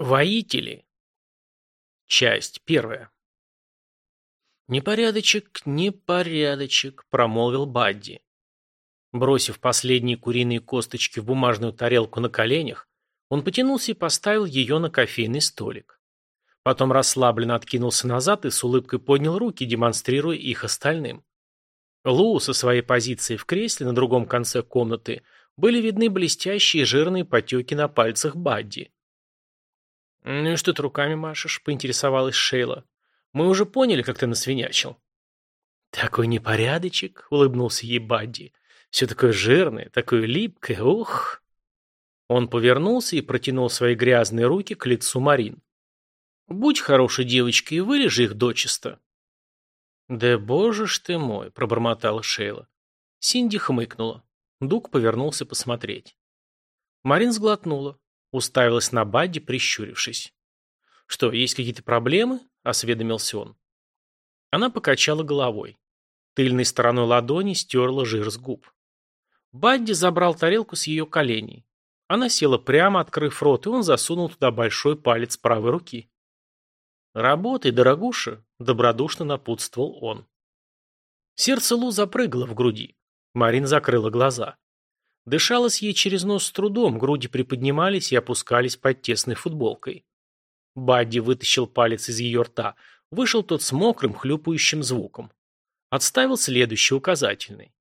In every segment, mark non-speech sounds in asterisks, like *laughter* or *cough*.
Воители. Часть первая. «Непорядочек, непорядочек», — промолвил Бадди. Бросив последние куриные косточки в бумажную тарелку на коленях, он потянулся и поставил ее на кофейный столик. Потом расслабленно откинулся назад и с улыбкой поднял руки, демонстрируя их остальным. Лу со своей позиции в кресле на другом конце комнаты были видны блестящие жирные потеки на пальцах Бадди. «Ну и что ты руками машешь?» – поинтересовалась Шейла. «Мы уже поняли, как ты насвинячил». «Такой непорядочек», – улыбнулся ей Бадди. «Все такое жирное, такое липкое, ух!» Он повернулся и протянул свои грязные руки к лицу Марин. «Будь хорошей девочкой и вылежи их дочисто». «Да боже ж ты мой!» – пробормотала Шейла. Синди хмыкнула. Дуг повернулся посмотреть. Марин сглотнула. Уставилась на Бадди, прищурившись. «Что, есть какие-то проблемы?» – осведомился он. Она покачала головой. Тыльной стороной ладони стерла жир с губ. Бадди забрал тарелку с ее коленей. Она села прямо, открыв рот, и он засунул туда большой палец правой руки. «Работай, дорогуша», — добродушно напутствовал он. Сердце Лу запрыгало в груди. Марин закрыла глаза. Дышалось ей через нос с трудом, груди приподнимались и опускались под тесной футболкой. Бадди вытащил палец из ее рта. Вышел тот с мокрым, хлюпающим звуком. Отставил следующий указательный.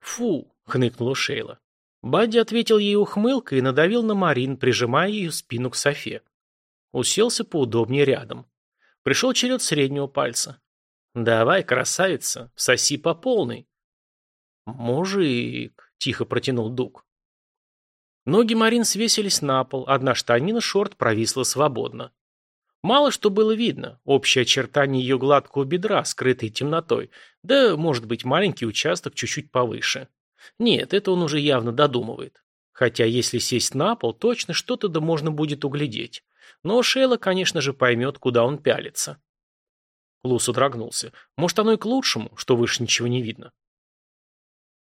«Фу!» — хныкнула Шейла. Бадди ответил ей ухмылкой и надавил на Марин, прижимая ее спину к Софе. Уселся поудобнее рядом. Пришел черед среднего пальца. «Давай, красавица, соси по полной». «Мужик», — тихо протянул Дуг. Ноги Марин свесились на пол, одна штанина шорт провисла свободно. Мало что было видно, общее очертание ее гладкого бедра, скрытой темнотой, да, может быть, маленький участок чуть-чуть повыше. Нет, это он уже явно додумывает. Хотя, если сесть на пол, точно что-то да можно будет углядеть. Но Шейла, конечно же, поймет, куда он пялится. Лус удрогнулся. Может, оно и к лучшему, что выше ничего не видно.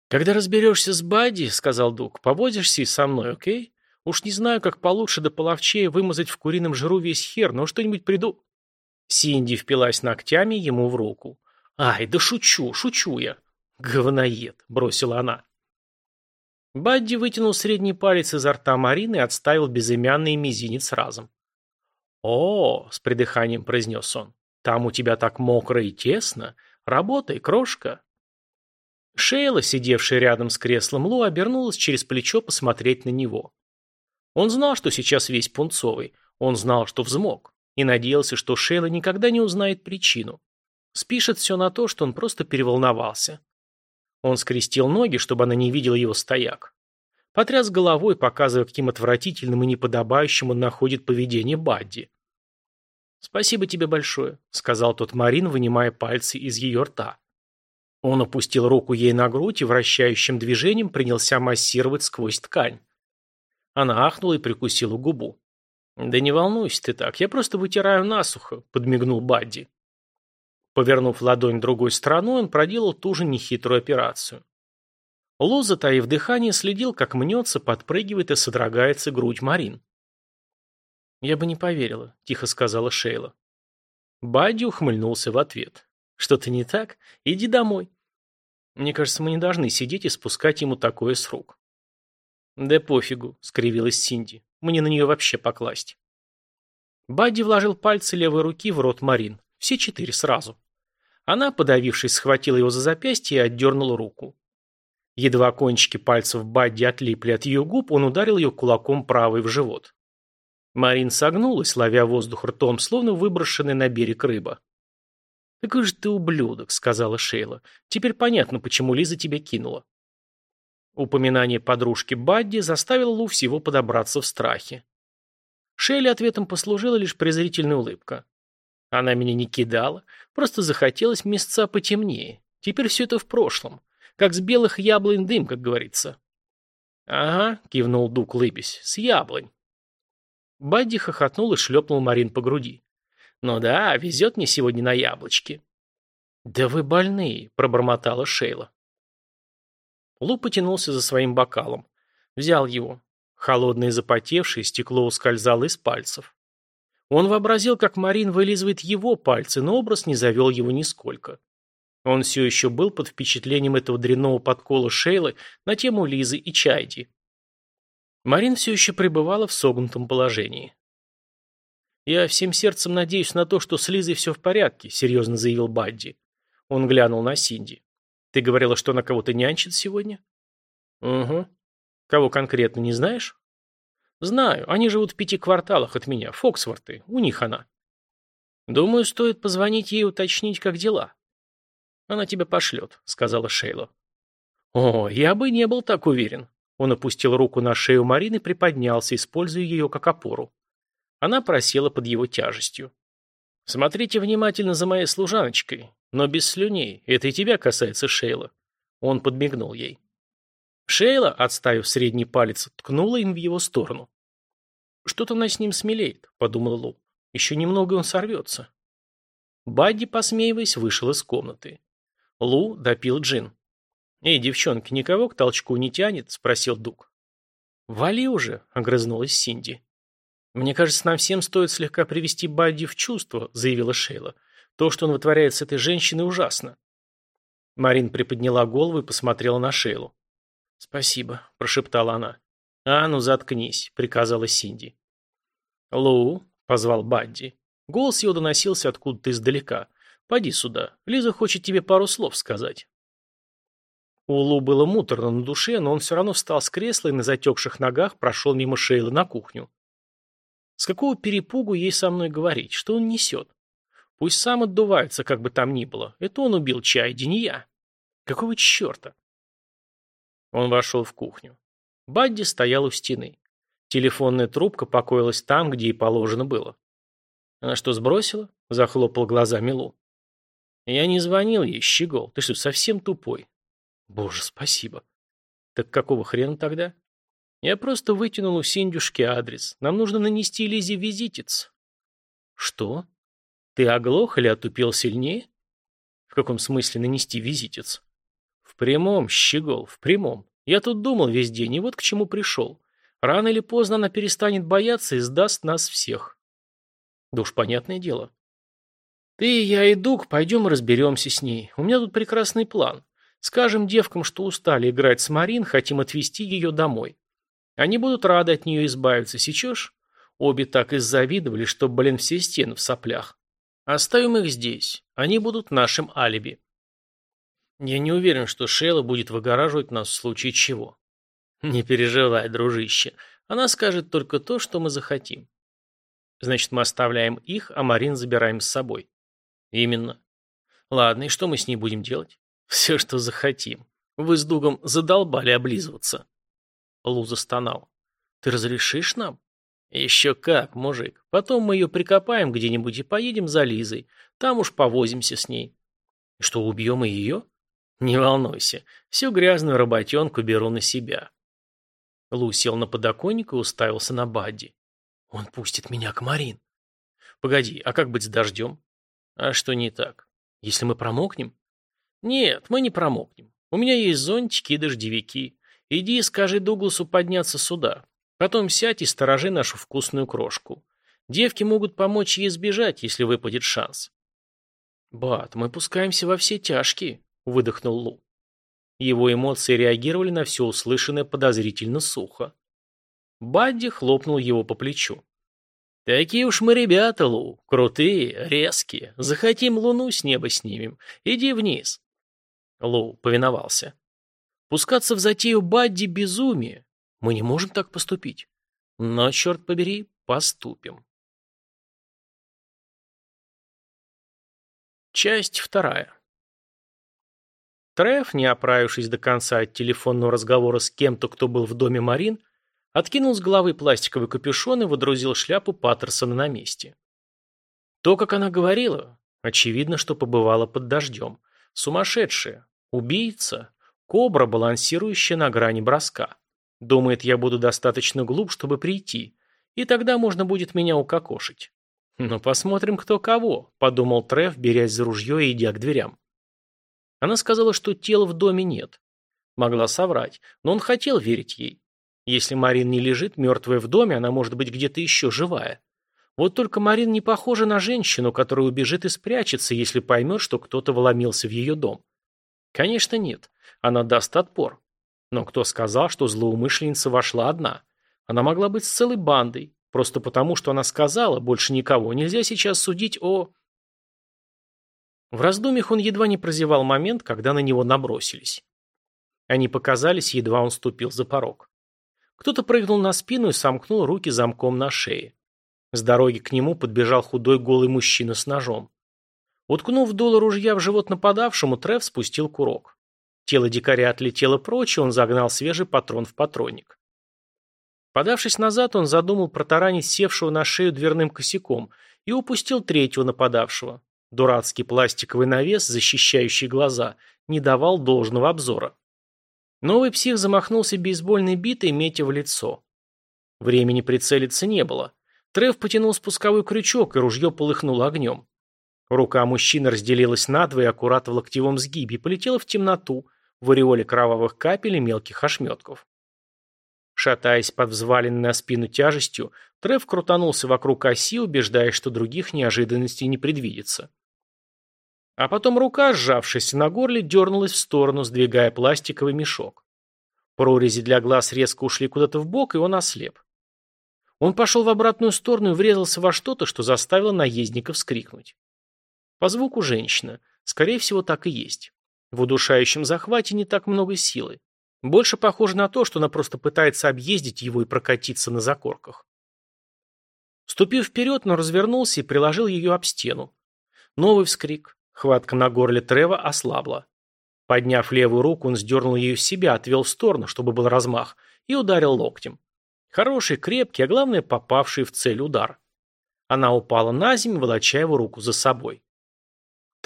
«Когда разберешься с Бадди, — сказал Дуг, — повозишься и со мной, окей? Уж не знаю, как получше да половчее вымазать в курином жиру весь хер, но что-нибудь приду...» Синди впилась ногтями ему в руку. «Ай, да шучу, шучу я!» «Говноед!» — бросила она. Бадди вытянул средний палец изо рта Марины и отставил безымянный мизинец разом. «О!» — с придыханием произнес он. «Там у тебя так мокро и тесно. Работай, крошка!» Шейла, сидевшая рядом с креслом Лу, обернулась через плечо посмотреть на него. Он знал, что сейчас весь пунцовый. Он знал, что взмок. И надеялся, что Шейла никогда не узнает причину. Спишет все на то, что он просто переволновался. Он скрестил ноги, чтобы она не видела его стояк. Потряс головой, показывая, каким отвратительным и неподобающим он находит поведение Бадди. «Спасибо тебе большое», — сказал тот Марин, вынимая пальцы из ее рта. Он опустил руку ей на грудь и вращающим движением принялся массировать сквозь ткань. Она ахнула и прикусила губу. «Да не волнуйся ты так, я просто вытираю насухо», — подмигнул Бадди. Повернув ладонь другой стороной, он проделал ту же нехитрую операцию. Лу, затаив дыхание, следил, как мнется, подпрыгивает и содрогается грудь Марин. «Я бы не поверила», — тихо сказала Шейла. Бадди ухмыльнулся в ответ. Что-то не так? Иди домой. Мне кажется, мы не должны сидеть и спускать ему такое с рук. Да пофигу, скривилась Синди. Мне на нее вообще покласть. Бадди вложил пальцы левой руки в рот Марин. Все четыре сразу. Она, подавившись, схватила его за запястье и отдернула руку. Едва кончики пальцев Бадди отлипли от ее губ, он ударил ее кулаком правой в живот. Марин согнулась, ловя воздух ртом, словно выброшенная на берег рыба. «Какой же ты ублюдок», — сказала Шейла. «Теперь понятно, почему Лиза тебя кинула». Упоминание подружки Бадди заставило Лу всего подобраться в страхе. Шейле ответом послужила лишь презрительная улыбка. Она меня не кидала, просто захотелось места потемнее. Теперь все это в прошлом. Как с белых яблонь дым, как говорится. «Ага», — кивнул Дук, лыбясь, — «с яблонь». Бадди хохотнул и шлепнул Марин по груди. «Ну да, везет мне сегодня на яблочки». «Да вы больные», — пробормотала Шейла. Лу потянулся за своим бокалом. Взял его. Холодное запотевшее стекло ускользало из пальцев. Он вообразил, как Марин вылизывает его пальцы, но образ не завел его нисколько. Он все еще был под впечатлением этого дрянного подкола Шейлы на тему Лизы и Чайди. Марин все еще пребывала в согнутом положении. «Я всем сердцем надеюсь на то, что с Лизой все в порядке», — серьезно заявил Бадди. Он глянул на Синди. «Ты говорила, что она кого-то нянчит сегодня?» «Угу. Кого конкретно, не знаешь?» «Знаю. Они живут в пяти кварталах от меня. Фоксворты. У них она». «Думаю, стоит позвонить ей и уточнить, как дела». «Она тебя пошлет», — сказала Шейла. «О, я бы не был так уверен». Он опустил руку на шею Марины приподнялся, используя ее как опору. Она просела под его тяжестью. «Смотрите внимательно за моей служаночкой, но без слюней. Это и тебя касается, Шейла». Он подмигнул ей. Шейла, отставив средний палец, ткнула им в его сторону. «Что-то она с ним смелеет», — подумал Лу. «Еще немного он сорвется». Бадди, посмеиваясь, вышел из комнаты. Лу допил джин. «Эй, девчонки, никого к толчку не тянет?» — спросил Дук. «Вали уже», — огрызнулась Синди. «Мне кажется, нам всем стоит слегка привести Бадди в чувство», — заявила Шейла. «То, что он вытворяет с этой женщиной, ужасно». Марин приподняла голову и посмотрела на Шейлу. «Спасибо», – прошептала она. «А ну, заткнись», – приказала Синди. «Лу», – позвал Бадди. Голос его доносился откуда-то издалека. «Поди сюда. Лиза хочет тебе пару слов сказать». У Лу было муторно на душе, но он все равно встал с кресла и на затекших ногах прошел мимо Шейлы на кухню. С какого перепугу ей со мной говорить? Что он несет? Пусть сам отдувается, как бы там ни было. Это он убил Чайди, не я. Какого черта? Он вошел в кухню. Бадди стоял у стены. Телефонная трубка покоилась там, где и положено было. Она что, сбросила? Захлопал глазами Лу. Я не звонил ей, щегол. Ты что, совсем тупой? Боже, спасибо. Так какого хрена тогда? Я просто вытянул у Синдюшки адрес. Нам нужно нанести Лизе визитец. Что? Ты оглох или отупел сильнее? В каком смысле нанести визитец? прямом, щегол, в прямом. Я тут думал весь день, и вот к чему пришел. Рано или поздно она перестанет бояться и сдаст нас всех. Да уж понятное дело. Ты, я и Дуг пойдем разберемся с ней. У меня тут прекрасный план. Скажем девкам, что устали играть с Марин, хотим отвезти ее домой. Они будут рады от нее избавиться, сечешь? Обе так и завидовали, что, блин, все стены в соплях. Оставим их здесь. Они будут нашим алиби. Я не уверен, что Шейла будет выгораживать нас в случае чего. Не переживай, дружище. Она скажет только то, что мы захотим. Значит, мы оставляем их, а Марин забираем с собой. Именно. Ладно, и что мы с ней будем делать? Все, что захотим. Вы с Дугом задолбали облизываться. Лу застонал. Ты разрешишь нам? Еще как, мужик. Потом мы ее прикопаем где-нибудь и поедем за Лизой. Там уж повозимся с ней. Что, убьем и ее? «Не волнуйся, всю грязную работенку беру на себя». Лу сел на подоконник и уставился на Бадди. «Он пустит меня к Марин». «Погоди, а как быть с дождем?» «А что не так? Если мы промокнем?» «Нет, мы не промокнем. У меня есть зонтики и дождевики. Иди и скажи Дугласу подняться сюда. Потом сядь и сторожи нашу вкусную крошку. Девки могут помочь ей сбежать, если выпадет шанс». «Бат, мы пускаемся во все тяжкие», выдохнул Лу. Его эмоции реагировали на все услышанное подозрительно сухо. Бадди хлопнул его по плечу. «Такие уж мы ребята, Лу, крутые, резкие. Захотим луну с неба снимем. Иди вниз». Лу повиновался. «Пускаться в затею Бадди безумие. Мы не можем так поступить. Но, черт побери, поступим». Часть вторая. Треф, не оправившись до конца от телефонного разговора с кем-то, кто был в доме Марин, откинул с головы пластиковый капюшон и водрузил шляпу Паттерсона на месте. То, как она говорила, очевидно, что побывала под дождем. Сумасшедшая, убийца, кобра, балансирующая на грани броска. Думает, я буду достаточно глуп, чтобы прийти, и тогда можно будет меня укокошить. «Ну, посмотрим, кто кого», — подумал Треф, берясь за ружье и идя к дверям. Она сказала, что тела в доме нет. Могла соврать, но он хотел верить ей. Если Марин не лежит мертвая в доме, она может быть где-то еще живая. Вот только Марин не похожа на женщину, которая убежит и спрячется, если поймет, что кто-то вломился в ее дом. Конечно, нет. Она даст отпор. Но кто сказал, что злоумышленница вошла одна? Она могла быть с целой бандой. Просто потому, что она сказала, больше никого. Нельзя сейчас судить о... В раздумьях он едва не прозевал момент, когда на него набросились. Они показались, едва он ступил за порог. Кто-то прыгнул на спину и сомкнул руки замком на шее. С дороги к нему подбежал худой голый мужчина с ножом. Уткнув дуло ружья в живот нападавшему, Трев спустил курок. Тело дикаря отлетело прочь, и он загнал свежий патрон в патронник. Подавшись назад, он задумал протаранить севшего на шею дверным косяком и упустил третьего нападавшего. Дурацкий пластиковый навес, защищающий глаза, не давал должного обзора. Новый псих замахнулся бейсбольной битой, метя в лицо. Времени прицелиться не было. Трев потянул спусковой крючок, и ружье полыхнуло огнем. Рука мужчины разделилась надвое аккурат в локтевом сгибе полетела в темноту, в ореоле кровавых капель и мелких ошметков. Шатаясь под взваленной на спину тяжестью, Трев крутанулся вокруг оси, убеждаясь, что других неожиданностей не предвидится. А потом рука, сжавшаяся на горле, дернулась в сторону, сдвигая пластиковый мешок. Прорези для глаз резко ушли куда-то в бок, и он ослеп. Он пошел в обратную сторону и врезался во что-то, что заставило наездника вскрикнуть. По звуку женщина. Скорее всего, так и есть. В удушающем захвате не так много силы. Больше похоже на то, что она просто пытается объездить его и прокатиться на закорках. Ступив вперед, он развернулся и приложил ее об стену. Новый вскрик. Хватка на горле Трева ослабла. Подняв левую руку, он сдернул ее с себя, отвел в сторону, чтобы был размах, и ударил локтем. Хороший, крепкий, а главное, попавший в цель удар. Она упала на землю, волоча его руку за собой.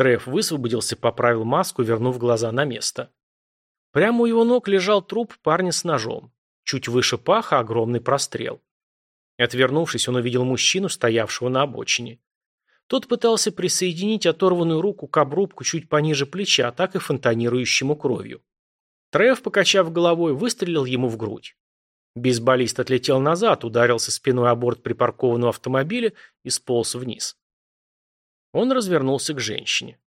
Треф высвободился, поправил маску, вернув глаза на место. Прямо у его ног лежал труп парня с ножом. Чуть выше паха огромный прострел. Отвернувшись, он увидел мужчину, стоявшего на обочине. Тот пытался присоединить оторванную руку к обрубку чуть пониже плеча, так и фонтанирующему кровью. Треф, покачав головой, выстрелил ему в грудь. Бейсболист отлетел назад, ударился спиной о борт припаркованного автомобиля и сполз вниз. Он развернулся к женщине.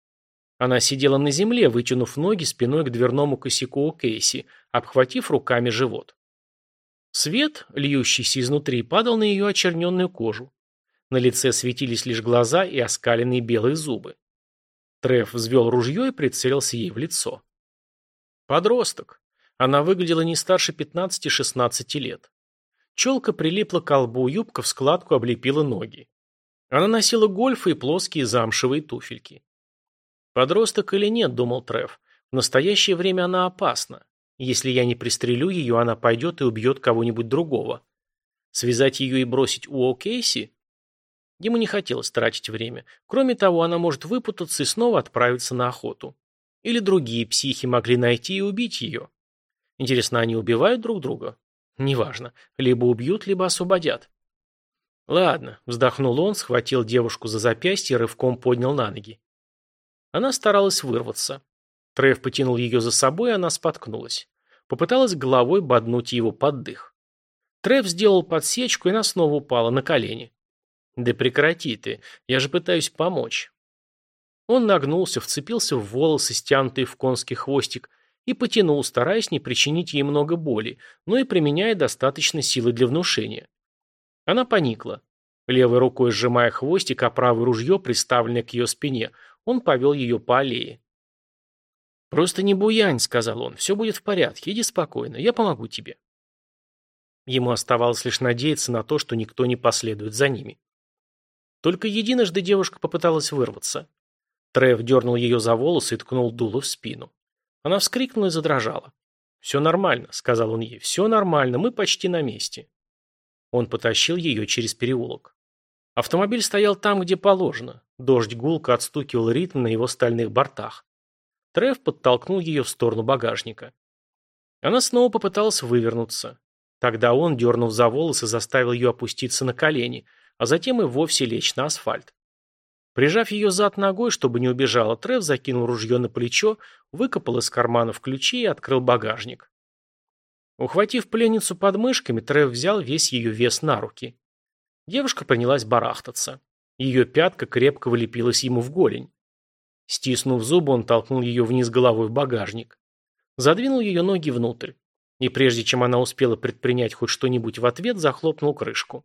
Она сидела на земле, вытянув ноги спиной к дверному косяку у Кейси, обхватив руками живот. Свет, льющийся изнутри, падал на ее очерненную кожу. На лице светились лишь глаза и оскаленные белые зубы. Треф взвел ружье и прицелился ей в лицо. Подросток. Она выглядела не старше 15-16 лет. Челка прилипла к колбу, юбка в складку облепила ноги. Она носила гольфы и плоские замшевые туфельки. Подросток или нет, думал Треф, в настоящее время она опасна. Если я не пристрелю ее, она пойдет и убьет кого-нибудь другого. Связать ее и бросить у О'Кейси? Ему не хотелось тратить время. Кроме того, она может выпутаться и снова отправиться на охоту. Или другие психи могли найти и убить ее. Интересно, они убивают друг друга? Неважно. Либо убьют, либо освободят. Ладно, вздохнул он, схватил девушку за запястье и рывком поднял на ноги. Она старалась вырваться. Трев потянул ее за собой, и она споткнулась. Попыталась головой боднуть его под дых. Трев сделал подсечку, и она снова упала на колени. «Да прекрати ты, я же пытаюсь помочь». Он нагнулся, вцепился в волосы, стянутые в конский хвостик, и потянул, стараясь не причинить ей много боли, но и применяя достаточно силы для внушения. Она поникла. Левой рукой сжимая хвостик, а правое ружье, приставленное к ее спине, он повел ее по аллее. «Просто не буянь», — сказал он, — «все будет в порядке, иди спокойно, я помогу тебе». Ему оставалось лишь надеяться на то, что никто не последует за ними. Только единожды девушка попыталась вырваться. Трев дернул ее за волосы и ткнул дуло в спину. Она вскрикнула и задрожала. «Все нормально», — сказал он ей, — «все нормально, мы почти на месте». Он потащил ее через переулок. Автомобиль стоял там, где положено. Дождь гулко отстукивал ритм на его стальных бортах. Трев подтолкнул ее в сторону багажника. Она снова попыталась вывернуться. Тогда он, дернув за волосы, заставил ее опуститься на колени, а затем и вовсе лечь на асфальт. Прижав ее зад ногой, чтобы не убежала, Трев закинул ружье на плечо, выкопал из карманов ключи и открыл багажник. Ухватив пленницу под мышками, Трев взял весь ее вес на руки. Девушка принялась барахтаться. Ее пятка крепко вылепилась ему в голень. Стиснув зубы, он толкнул ее вниз головой в багажник. Задвинул ее ноги внутрь. И прежде чем она успела предпринять хоть что-нибудь в ответ, захлопнул крышку.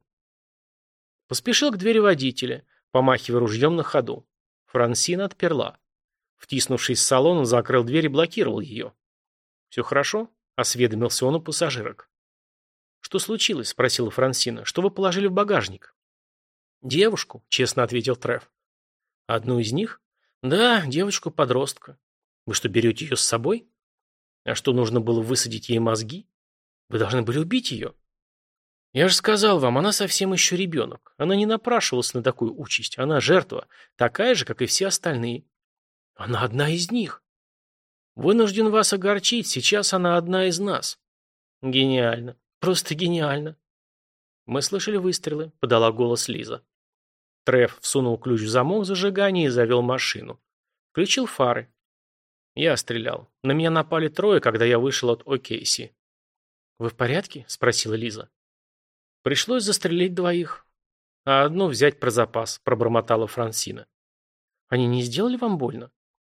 Поспешил к двери водителя, помахивая ружьем на ходу. Франсина отперла. Втиснувшись в салон, он закрыл дверь и блокировал ее. «Все хорошо?» – осведомился он у пассажирок. «Что случилось?» – спросила Франсина. «Что вы положили в багажник?» «Девушку», – честно ответил Треф. «Одну из них?» «Да, девочку-подростка. Вы что, берете ее с собой?» «А что, нужно было высадить ей мозги? Вы должны были убить ее?» «Я же сказал вам, она совсем еще ребенок. Она не напрашивалась на такую участь. Она жертва, такая же, как и все остальные. Она одна из них. Вынужден вас огорчить, сейчас она одна из нас». «Гениально. Просто гениально». «Мы слышали выстрелы», — подала голос Лиза. Треф всунул ключ в замок зажигания и завел машину. Включил фары. Я стрелял. На меня напали трое, когда я вышел от О'Кейси. «Вы в порядке?» – спросила Лиза. «Пришлось застрелить двоих. А одну взять про запас», – пробормотала Франсина. «Они не сделали вам больно?»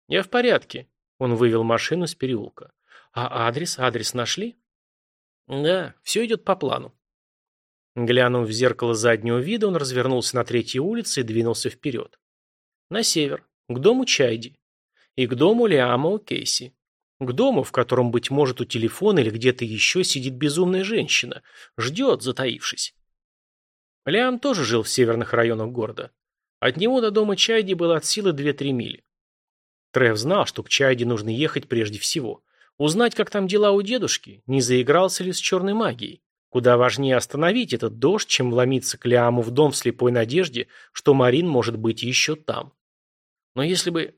«Я в порядке», – он вывел машину с переулка. «А адрес? Адрес нашли?» «Да, все идет по плану». Глянув в зеркало заднего вида, он развернулся на третьей улице и двинулся вперед. На север, к дому Чайди. И к дому Лиама Кейси. К дому, в котором, быть может, у телефона или где-то еще сидит безумная женщина. Ждет, затаившись. Лиам тоже жил в северных районах города. От него до дома Чайди было от силы 2-3 мили. Трев знал, что к Чайди нужно ехать прежде всего. Узнать, как там дела у дедушки, не заигрался ли с черной магией. Куда важнее остановить этот дождь, чем вломиться к Лиаму в дом в слепой надежде, что Марин может быть еще там. Но если бы...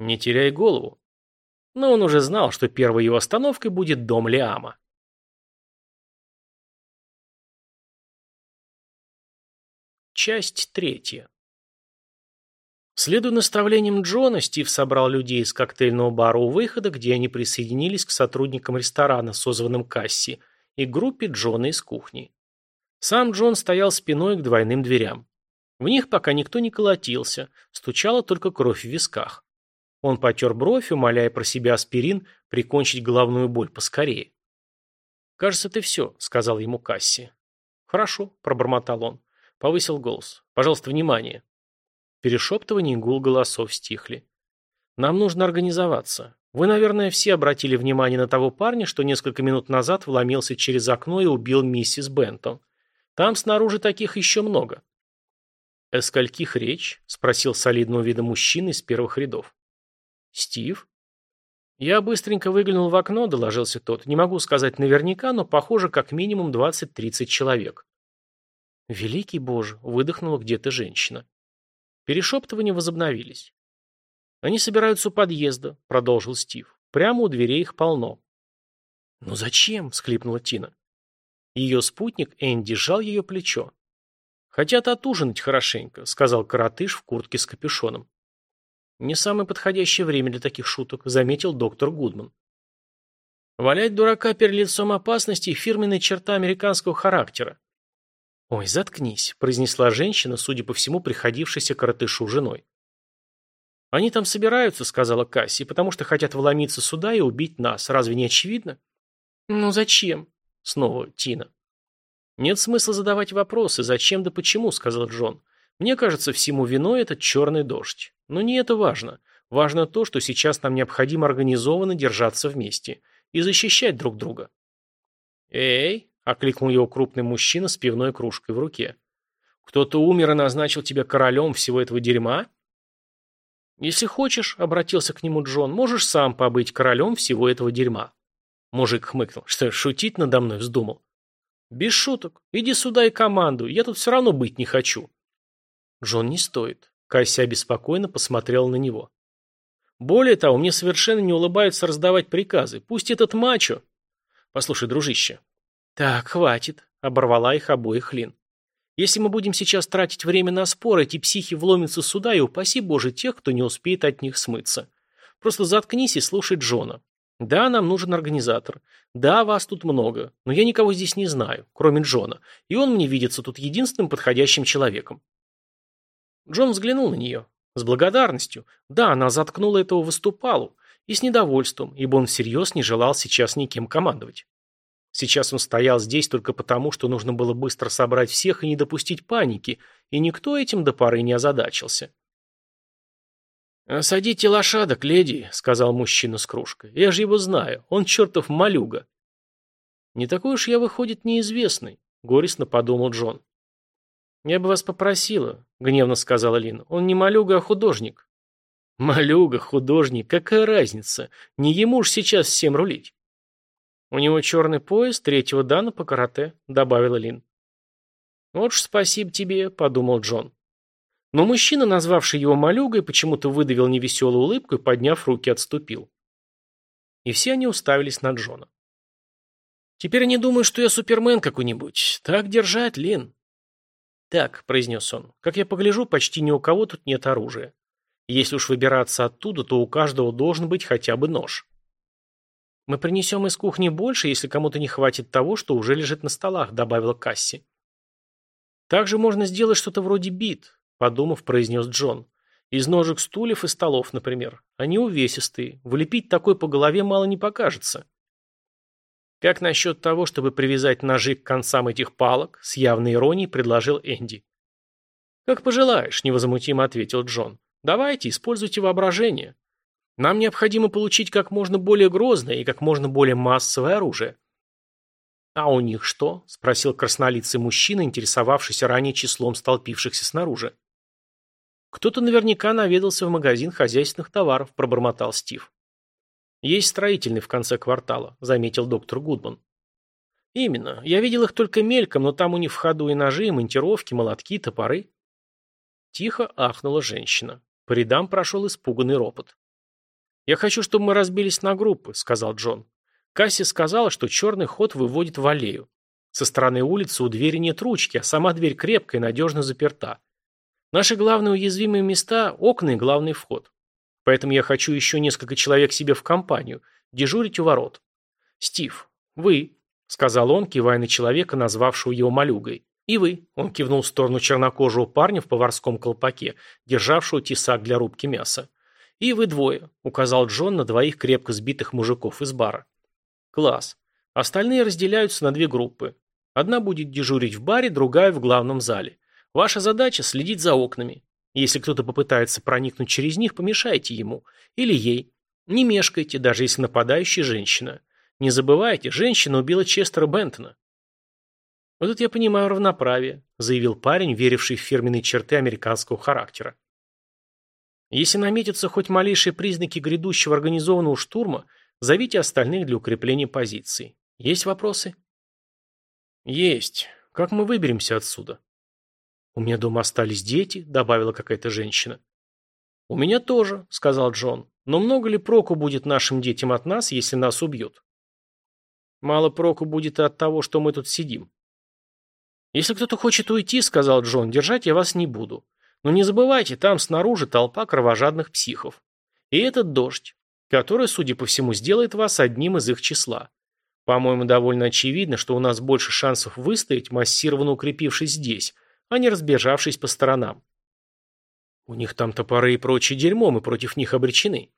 Не теряй голову. Но он уже знал, что первой его остановкой будет дом Лиама. Часть третья. Следуя наставлениям Джона, Стив собрал людей из коктейльного бара у выхода, где они присоединились к сотрудникам ресторана, созванным Касси, и группе Джона из кухни. Сам Джон стоял спиной к двойным дверям. В них пока никто не колотился, стучала только кровь в висках. Он потер бровь, умоляя про себя аспирин прикончить головную боль поскорее. «Кажется, ты все», — сказал ему Касси. «Хорошо», — пробормотал он. Повысил голос. «Пожалуйста, внимание». Перешептывание и гул голосов стихли. «Нам нужно организоваться. Вы, наверное, все обратили внимание на того парня, что несколько минут назад вломился через окно и убил миссис Бентон. Там снаружи таких еще много. «О скольких речь?» – спросил солидного вида мужчина из первых рядов. «Стив?» «Я быстренько выглянул в окно», – доложился тот. «Не могу сказать наверняка, но, похоже, как минимум 20-30 человек». «Великий Боже!» – выдохнула где-то женщина. Перешептывания возобновились. «Они собираются у подъезда», — продолжил Стив. «Прямо у дверей их полно». «Ну зачем?» — всхлипнула Тина. Ее спутник Энди сжал ее плечо. «Хотят отужинать хорошенько», — сказал коротыш в куртке с капюшоном. «Не самое подходящее время для таких шуток», — заметил доктор Гудман. «Валять дурака перед лицом опасности — фирменная черта американского характера». «Ой, заткнись», — произнесла женщина, судя по всему, приходившейся коротышу женой. «Они там собираются», — сказала Касси, «потому что хотят вломиться сюда и убить нас. Разве не очевидно?» «Ну зачем?» — снова Тина. «Нет смысла задавать вопросы, зачем да почему», — сказал Джон. «Мне кажется, всему виной этот черный дождь. Но не это важно. Важно то, что сейчас нам необходимо организованно держаться вместе и защищать друг друга». «Эй!» — окликнул его крупный мужчина с пивной кружкой в руке. «Кто-то умер и назначил тебя королем всего этого дерьма?» «Если хочешь», — обратился к нему Джон, — «можешь сам побыть королем всего этого дерьма». Мужик хмыкнул. «Что, шутить надо мной вздумал?» «Без шуток. Иди сюда и командуй. Я тут все равно быть не хочу». «Джон, не стоит». Кася обеспокоенно посмотрела на него. «Более того, мне совершенно не улыбается раздавать приказы. Пусть этот мачо...» «Послушай, дружище». «Так, хватит», — оборвала их обоих Лин. Если мы будем сейчас тратить время на спор, эти психи вломятся сюда, и упаси Боже тех, кто не успеет от них смыться. Просто заткнись и слушай Джона. Да, нам нужен организатор. Да, вас тут много, но я никого здесь не знаю, кроме Джона, и он мне видится тут единственным подходящим человеком. Джон взглянул на нее. С благодарностью. Да, она заткнула этого выступалу. И с недовольством, ибо он всерьез не желал сейчас никем командовать. Сейчас он стоял здесь только потому, что нужно было быстро собрать всех и не допустить паники, и никто этим до поры не озадачился. «Садите лошадок, леди», — сказал мужчина с кружкой. «Я же его знаю. Он чертов малюга». «Не такой уж я, выходит, неизвестный», — горестно подумал Джон. «Я бы вас попросила», — гневно сказала Лин. «Он не малюга, а художник». «Малюга, художник, какая разница? Не ему уж сейчас всем рулить». «У него черный пояс третьего дана по карате», — добавила Лин. «Вот уж спасибо тебе», — подумал Джон. Но мужчина, назвавший его малюгой, почему-то выдавил невеселую улыбку и, подняв руки, отступил. И все они уставились на Джона. «Теперь они думают, что я супермен какой-нибудь. Так держать, Лин». «Так», — произнес он, — «как я погляжу, почти ни у кого тут нет оружия. Если уж выбираться оттуда, то у каждого должен быть хотя бы нож». «Мы принесем из кухни больше, если кому-то не хватит того, что уже лежит на столах», — добавила Касси. «Также можно сделать что-то вроде бит. Подумав, произнес Джон. Из ножек стульев и столов, например. Они увесистые. Влепить такой по голове мало не покажется. Как насчет того, чтобы привязать ножи к концам этих палок? С явной иронией предложил Энди. Как пожелаешь, невозмутимо ответил Джон. Давайте, используйте воображение. Нам необходимо получить как можно более грозное и как можно более массовое оружие. «А у них что?» – спросил краснолицый мужчина, интересовавшийся ранее числом столпившихся снаружи. «Кто-то наверняка наведался в магазин хозяйственных товаров», – пробормотал Стив. «Есть строительный в конце квартала», – заметил доктор Гудман. «Именно. Я видел их только мельком, но там у них в ходу и ножи, и монтировки, молотки, топоры». Тихо ахнула женщина. По рядам прошел испуганный ропот. «Я хочу, чтобы мы разбились на группы», – сказал Джон. Касси сказала, что черный ход выводит в аллею. Со стороны улицы у двери нет ручки, а сама дверь крепкая и надежно заперта. Наши главные уязвимые места – окна и главный вход. Поэтому я хочу еще несколько человек себе в компанию, дежурить у ворот. Стив, вы, сказал он, кивая на человека, назвавшего его малюгой. И вы, он кивнул в сторону чернокожего парня в поварском колпаке, державшего тесак для рубки мяса. И вы двое, указал Джон на двоих крепко сбитых мужиков из бара. Класс. Остальные разделяются на две группы. Одна будет дежурить в баре, другая в главном зале. Ваша задача – следить за окнами. Если кто-то попытается проникнуть через них, помешайте ему. Или ей. Не мешкайте, даже если нападающая женщина. Не забывайте, женщина убила Честера Бентона. «Вот это я понимаю равноправие», – заявил парень, веривший в фирменные черты американского характера. «Если наметятся хоть малейшие признаки грядущего организованного штурма, зовите остальных для укрепления позиций. Есть вопросы?» «Есть. Как мы выберемся отсюда?» «У меня дома остались дети», — добавила какая-то женщина. «У меня тоже», — сказал Джон. «Но много ли проку будет нашим детям от нас, если нас убьют?» «Мало проку будет и от того, что мы тут сидим». «Если кто-то хочет уйти», — сказал Джон, — «держать я вас не буду. Но не забывайте, там снаружи толпа кровожадных психов. И этот дождь, который, судя по всему, сделает вас одним из их числа. По-моему, довольно очевидно, что у нас больше шансов выстоять, массированно укрепившись здесь, а не разбежавшись по сторонам. У них там топоры и прочее дерьмо, мы против них обречены.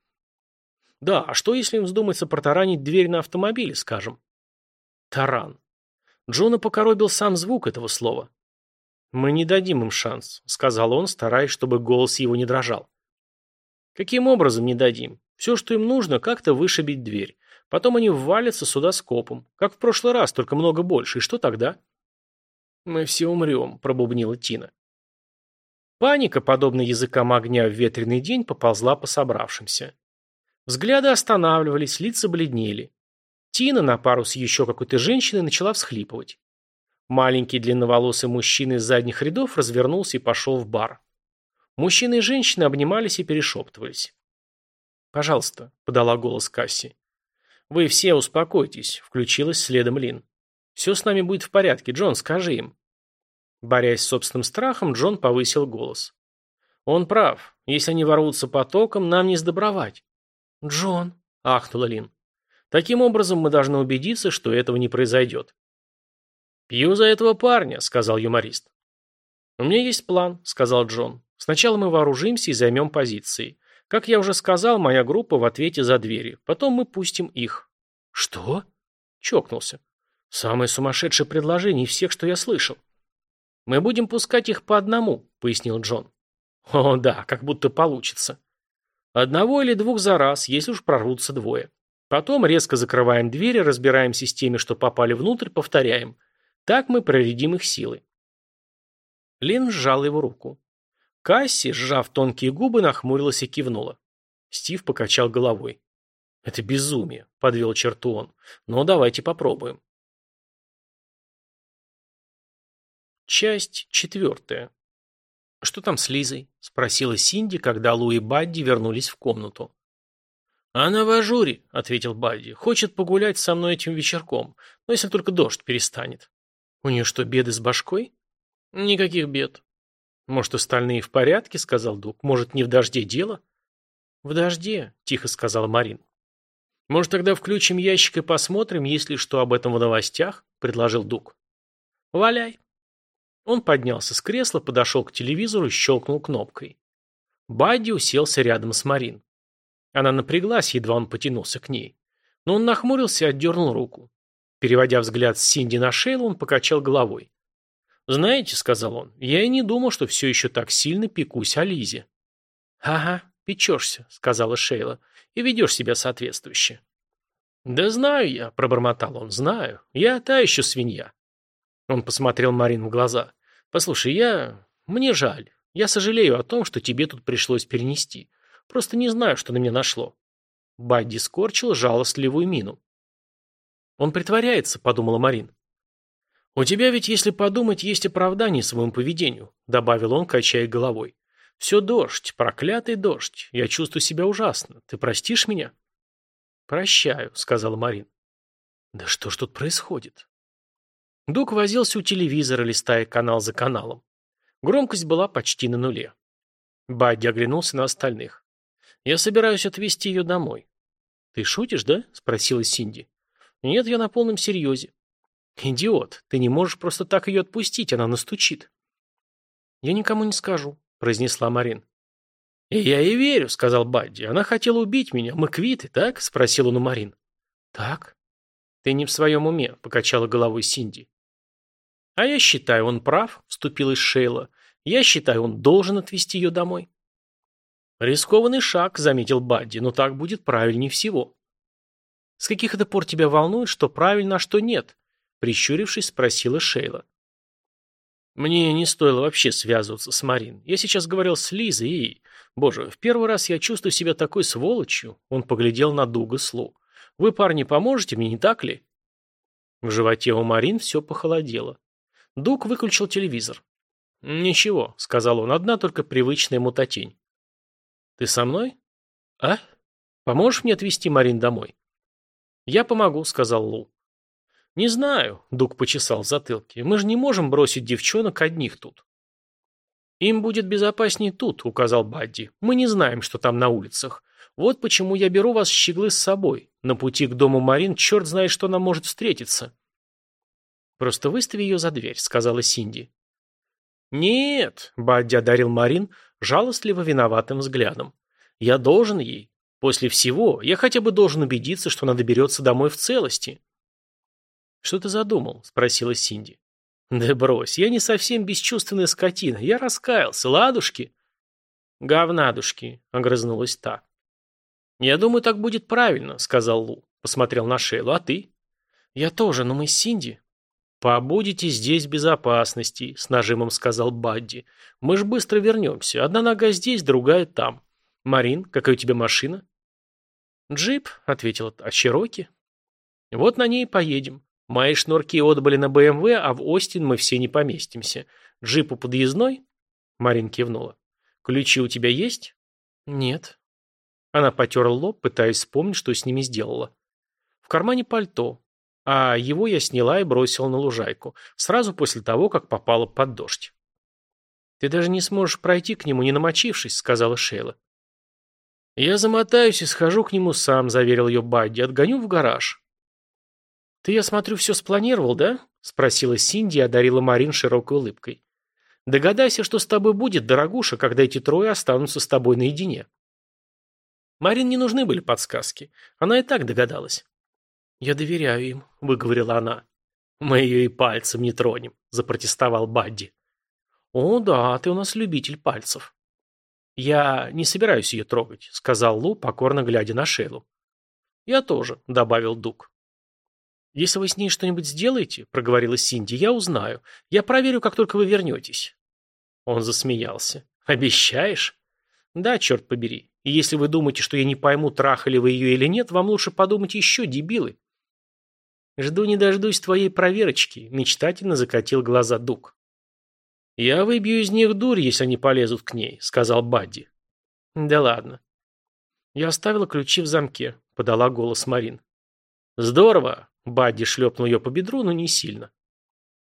Да, а что, если им вздумается протаранить дверь на автомобиле, скажем? Таран. Джона покоробил сам звук этого слова. «Мы не дадим им шанс», — сказал он, стараясь, чтобы голос его не дрожал. «Каким образом не дадим? Все, что им нужно, как-то вышибить дверь. Потом они ввалятся сюда скопом, как в прошлый раз, только много больше. И что тогда?» «Мы все умрем», – пробубнила Тина. Паника, подобно языкам огня в ветреный день, поползла по собравшимся. Взгляды останавливались, лица бледнели. Тина на пару с еще какой-то женщиной начала всхлипывать. Маленький длинноволосый мужчина из задних рядов развернулся и пошел в бар. Мужчины и женщины обнимались и перешептывались. «Пожалуйста», — подала голос Касси. «Вы все успокойтесь», — включилась следом Лин. «Все с нами будет в порядке, Джон, скажи им». Борясь с собственным страхом, Джон повысил голос. «Он прав. Если они ворвутся потоком, нам не сдобровать». «Джон», — ахнула Лин. Таким образом, мы должны убедиться, что этого не произойдет. «Пью за этого парня», — сказал юморист. «У меня есть план», — сказал Джон. «Сначала мы вооружимся и займем позиции. Как я уже сказал, моя группа в ответе за двери. Потом мы пустим их». «Что?» — чокнулся. «Самое сумасшедшее предложение из всех, что я слышал». «Мы будем пускать их по одному», — пояснил Джон. «О, да, как будто получится. Одного или двух за раз, если уж прорвутся двое. Потом резко закрываем двери, разбираемся с теми, что попали внутрь, повторяем. Так мы проредим их силы. Лин сжал его руку. Касси, сжав тонкие губы, нахмурилась и кивнула. Стив покачал головой. «Это безумие», — подвел черту он. «Но давайте попробуем». Часть четвертая. «Что там с Лизой?» — спросила Синди, когда Лу и Бадди вернулись в комнату. «Она в ажуре», — ответил Бадди. «Хочет погулять со мной этим вечерком, но если только дождь перестанет». «У нее что, беды с башкой?» «Никаких бед». «Может, остальные в порядке?» — сказал Дук. «Может, не в дожде дело?» «В дожде», — тихо сказала Марин. «Может, тогда включим ящик и посмотрим, есть ли что об этом в новостях?» — предложил Дук. «Валяй». Он поднялся с кресла, подошел к телевизору и щелкнул кнопкой. Бадди уселся рядом с Марин. Она напряглась, едва он потянулся к ней. Но он нахмурился и отдернул руку. Переводя взгляд с Синди на Шейлу, он покачал головой. «Знаете», — сказал он, — «я и не думал, что все еще так сильно пекусь о Лизе». «Ага, печешься», — сказала Шейла, — «и ведешь себя соответствующе». «Да знаю я», — пробормотал он, — «знаю. Я та еще свинья». Он посмотрел Марин в глаза. «Послушай, я... Мне жаль. Я сожалею о том, что тебе тут пришлось перенести. Просто не знаю, что на меня нашло». Бадди скорчил жалостливую мину. «Он притворяется», — подумала Марин. «У тебя ведь, если подумать, есть оправдание своему поведению», — добавил он, качая головой. «Все дождь, проклятый дождь. Я чувствую себя ужасно. Ты простишь меня?» «Прощаю», — сказала Марин. «Да что ж тут происходит?» Дук возился у телевизора, листая канал за каналом. Громкость была почти на нуле. Бадди оглянулся на остальных. «Я собираюсь отвезти ее домой». «Ты шутишь, да?» — спросила Синди. «Нет, я на полном серьезе». «Идиот, ты не можешь просто так ее отпустить, она настучит». «Я никому не скажу», — произнесла Марин. «И я ей верю», — сказал Бадди. «Она хотела убить меня. Мы квиты, так?» — спросил он у Марин. «Так?» «Ты не в своем уме», — покачала головой Синди. «А я считаю, он прав», — вступилась Шейла. «Я считаю, он должен отвезти ее домой». «Рискованный шаг», — заметил Бадди, — «но так будет правильнее всего». «С каких это пор тебя волнует, что правильно, а что нет?» — прищурившись, спросила Шейла. «Мне не стоило вообще связываться с Марин. Я сейчас говорил с Лизой и... Боже, в первый раз я чувствую себя такой сволочью». Он поглядел на Дуга Слу. «Вы, парни, поможете мне, не так ли?» В животе у Марин все похолодело. Дуг выключил телевизор. «Ничего», — сказал он, — «одна только привычная мутатень». «Ты со мной?» «А? Поможешь мне отвезти Марин домой?» «Я помогу», — сказал Лу. «Не знаю», — Дуг почесал в затылке. «Мы же не можем бросить девчонок одних тут». «Им будет безопаснее тут», — указал Бадди. «Мы не знаем, что там на улицах. Вот почему я беру вас щеглы с собой. На пути к дому Марин черт знает, что нам может встретиться». «Просто выстави ее за дверь», — сказала Синди. «Нет», — Бадди одарил Марин жалостливо виноватым взглядом. «Я должен ей. После всего я хотя бы должен убедиться, что она доберется домой в целости». «Что ты задумал?» — спросила Синди. «Да брось, я не совсем бесчувственная скотина. Я раскаялся. Ладушки?» «Говнадушки», — огрызнулась та. «Я думаю, так будет правильно», — сказал Лу. Посмотрел на Шейлу. «А ты?» «Я тоже, но мы с Синди». «Побудете здесь в безопасности», — с нажимом сказал Бадди. «Мы ж быстро вернемся. Одна нога здесь, другая там. Марин, какая у тебя машина?» «Джип», — ответила. «А Чироки?» «Вот на ней поедем. Мои шнурки отбыли на БМВ, а в Остин мы все не поместимся. Джипу подъездной?» Марин кивнула. «Ключи у тебя есть?» «Нет». Она потерла лоб, пытаясь вспомнить, что с ними сделала. В кармане пальто а его я сняла и бросила на лужайку, сразу после того, как попала под дождь. «Ты даже не сможешь пройти к нему, не намочившись», — сказала Шейла. «Я замотаюсь и схожу к нему сам», — заверил ее Бадди. «Отгоню в гараж». «Ты, я смотрю, все спланировал, да?» — спросила Синди и одарила Марин широкой улыбкой. «Догадайся, что с тобой будет, дорогуша, когда эти трое останутся с тобой наедине». Марин не нужны были подсказки. Она и так догадалась. «Я доверяю им», — выговорила она. «Мы ее и пальцем не тронем», — запротестовал Бадди. «О, да, ты у нас любитель пальцев». «Я не собираюсь ее трогать», — сказал Лу, покорно глядя на Шейлу. «Я тоже», — добавил Дук. «Если вы с ней что-нибудь сделаете», — проговорила Синди, — «я узнаю. Я проверю, как только вы вернетесь». Он засмеялся. «Обещаешь?» «Да, черт побери. И если вы думаете, что я не пойму, трахали вы ее или нет, вам лучше подумать еще, дебилы». «Жду не дождусь твоей проверочки», — мечтательно закатил глаза Дук. «Я выбью из них дурь, если они полезут к ней», — сказал Бадди. «Да ладно». «Я оставила ключи в замке», — подала голос Марин. «Здорово!» — Бадди шлепнул ее по бедру, но не сильно.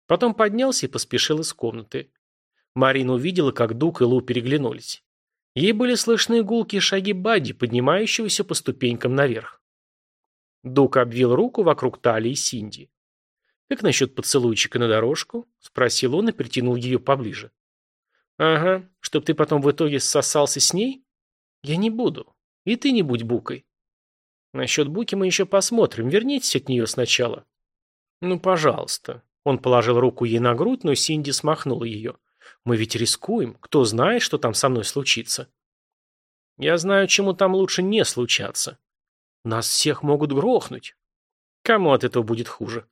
Потом поднялся и поспешил из комнаты. Марина увидела, как Дук и Лу переглянулись. Ей были слышны гулкие шаги Бадди, поднимающегося по ступенькам наверх. Дук обвил руку вокруг талии Синди. «Как насчет поцелуйчика на дорожку?» – спросил он и притянул ее поближе. «Ага, чтоб ты потом в итоге ссосался с ней?» «Я не буду. И ты не будь букой». «Насчет буки мы еще посмотрим. Вернитесь от нее сначала». «Ну, пожалуйста». Он положил руку ей на грудь, но Синди смахнула ее. «Мы ведь рискуем. Кто знает, что там со мной случится?» «Я знаю, чему там лучше не случаться. Нас всех могут грохнуть. Кому от этого будет хуже?»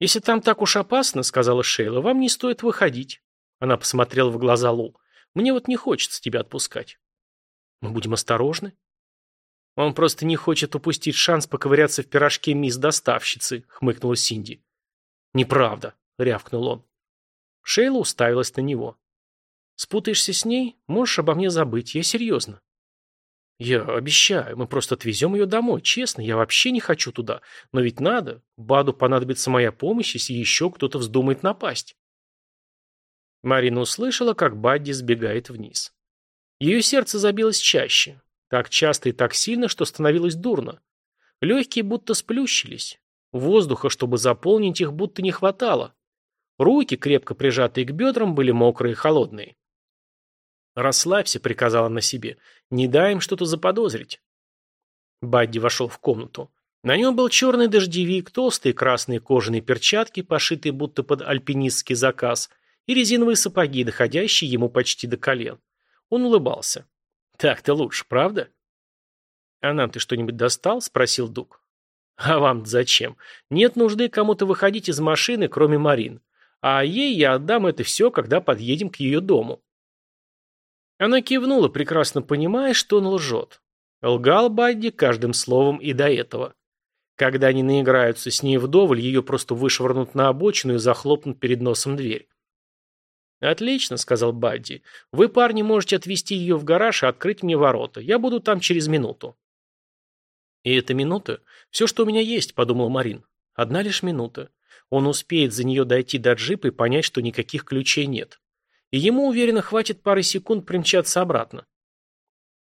«Если там так уж опасно, — сказала Шейла, — вам не стоит выходить». Она посмотрела в глаза Лу. «Мне вот не хочется тебя отпускать». «Мы будем осторожны». «Он просто не хочет упустить шанс поковыряться в пирожке мисс доставщицы», — хмыкнула Синди. «Неправда», — рявкнул он. Шейла уставилась на него. «Спутаешься с ней? Можешь обо мне забыть. Я серьезно». «Я обещаю, мы просто отвезем ее домой, честно, я вообще не хочу туда. Но ведь надо, Баду понадобится моя помощь, если еще кто-то вздумает напасть». Марина услышала, как Бадди сбегает вниз. Ее сердце забилось чаще, так часто и так сильно, что становилось дурно. Легкие будто сплющились. Воздуха, чтобы заполнить их, будто не хватало. Руки, крепко прижатые к бедрам, были мокрые и холодные. «Расслабься», — приказала она себе. «Не дай им что-то заподозрить». Бадди вошел в комнату. На нем был черный дождевик, толстые красные кожаные перчатки, пошитые будто под альпинистский заказ, и резиновые сапоги, доходящие ему почти до колен. Он улыбался. «Так-то лучше, правда?» «А нам ты что-нибудь достал?» — спросил Дук. «А вам зачем? Нет нужды кому-то выходить из машины, кроме Марин. А ей я отдам это все, когда подъедем к ее дому». Она кивнула, прекрасно понимая, что он лжет. Лгал Бадди каждым словом и до этого. Когда они наиграются с ней вдоволь, ее просто вышвырнут на обочину и захлопнут перед носом дверь. «Отлично», — сказал Бадди. «Вы, парни, можете отвезти ее в гараж и открыть мне ворота. Я буду там через минуту». «И эта минута — все, что у меня есть», — подумал Марин. «Одна лишь минута. Он успеет за нее дойти до джипа и понять, что никаких ключей нет и ему, уверенно, хватит пары секунд примчаться обратно.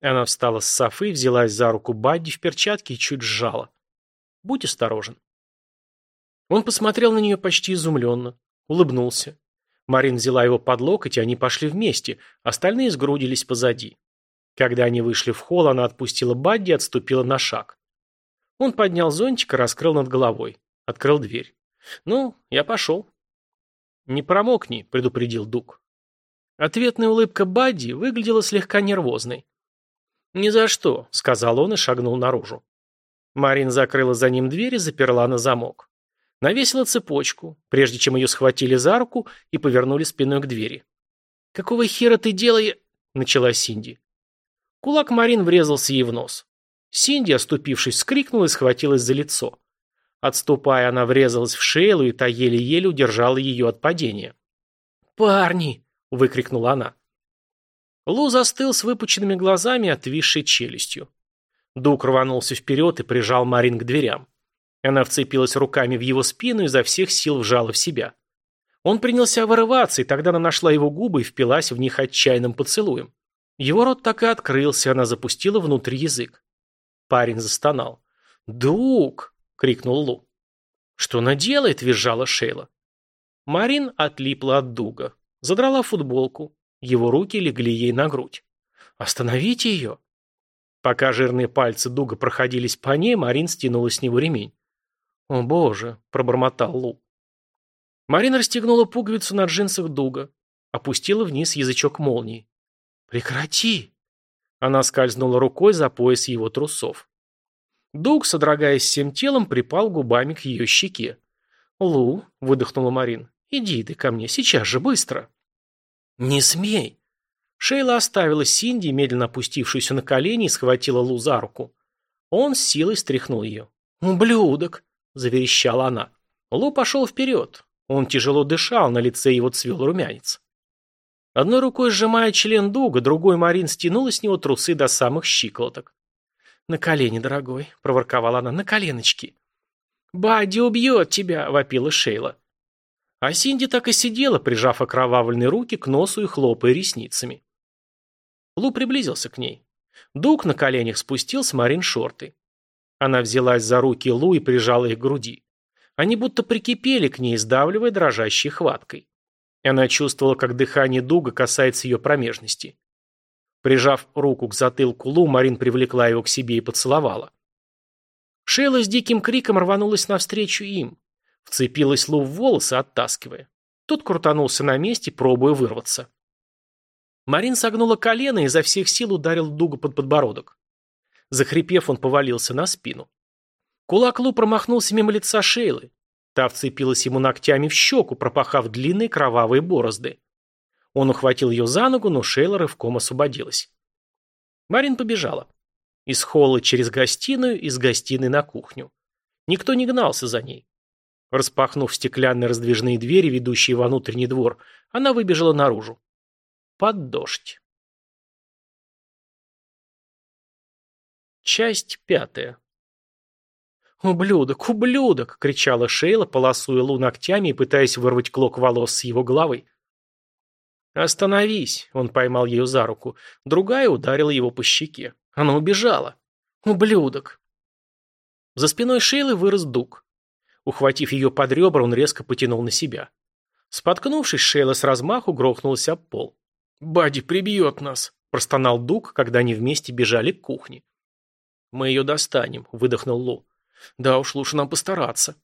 Она встала с софы, взялась за руку Бадди в перчатке и чуть сжала. «Будь осторожен». Он посмотрел на нее почти изумленно, улыбнулся. Марин взяла его под локоть, и они пошли вместе, остальные сгрудились позади. Когда они вышли в холл, она отпустила Бадди и отступила на шаг. Он поднял зонтик и раскрыл над головой. Открыл дверь. «Ну, я пошел». «Не промокни», — предупредил Дук. Ответная улыбка Бадди выглядела слегка нервозной. «Ни за что», — сказал он и шагнул наружу. Марин закрыла за ним дверь и заперла на замок. Навесила цепочку, прежде чем ее схватили за руку и повернули спиной к двери. «Какого хера ты делаешь?» — начала Синди. Кулак Марин врезался ей в нос. Синди, оступившись, скрикнула и схватилась за лицо. Отступая, она врезалась в Шейлу, и та еле-еле удержала ее от падения. «Парни!» – выкрикнула она. Лу застыл с выпученными глазами и отвисшей челюстью. Дук рванулся вперед и прижал Марин к дверям. Она вцепилась руками в его спину и изо всех сил вжала в себя. Он принялся вырываться, и тогда она нашла его губы и впилась в них отчаянным поцелуем. Его рот так и открылся, она запустила внутрь язык. Парень застонал. «Дуг!» — крикнул Лу. «Что она делает?» — визжала Шейла. Марин отлипла от Дуга. Задрала футболку. Его руки легли ей на грудь. «Остановите ее!» Пока жирные пальцы Дуга проходились по ней, Марин стянула с него ремень. «О боже!» – пробормотал Лу. Марин расстегнула пуговицу на джинсах Дуга, опустила вниз язычок молнии. «Прекрати!» Она скользнула рукой за пояс его трусов. Дуг, содрогаясь всем телом, припал губами к ее щеке. «Лу», — выдохнула Марин, — «иди ты ко мне, сейчас же, быстро». «Не смей!» Шейла оставила Синди, медленно опустившуюся на колени, и схватила Лу за руку. Он с силой стряхнул ее. «Ублюдок!» – заверещала она. Лу пошел вперед. Он тяжело дышал, на лице его цвел румянец. Одной рукой сжимая член Дуга, другой Марин стянула с него трусы до самых щиколоток. «На колени, дорогой», — проворковала она, — «на коленочки». «Бадди убьет тебя!» — вопила Шейла. А Синди так и сидела, прижав окровавленные руки к носу и хлопая ресницами. Лу приблизился к ней. Дуг на коленях спустил с Марин шорты. Она взялась за руки Лу и прижала их к груди. Они будто прикипели к ней, сдавливая дрожащей хваткой. Она чувствовала, как дыхание Дуга касается ее промежности. Прижав руку к затылку Лу, Марин привлекла его к себе и поцеловала. Шейла с диким криком рванулась навстречу им. Вцепилась Лу в волосы, оттаскивая. Тот крутанулся на месте, пробуя вырваться. Марин согнула колено и изо всех сил ударил Дуга под подбородок. Захрипев, он повалился на спину. Кулак Лу промахнулся мимо лица Шейлы. Та вцепилась ему ногтями в щеку, пропахав длинные кровавые борозды. Он ухватил ее за ногу, но Шейла рывком освободилась. Марин побежала. Из холла через гостиную, из гостиной на кухню. Никто не гнался за ней. Распахнув стеклянные раздвижные двери, ведущие во внутренний двор, она выбежала наружу. Под дождь. Часть пятая. «Ублюдок, ублюдок!» — кричала Шейла, полосуя Лу ногтями и пытаясь вырвать клок волос с его головы. «Остановись!» — он поймал ее за руку. Другая ударила его по щеке. Она убежала. «Ублюдок!» За спиной Шейлы вырос дуг. Ухватив ее под ребра, он резко потянул на себя. Споткнувшись, Шейла с размаху грохнулась об пол. «Бади прибьет нас!» – простонал Дуг, когда они вместе бежали к кухне. «Мы ее достанем», – выдохнул Лу. «Да уж, лучше нам постараться».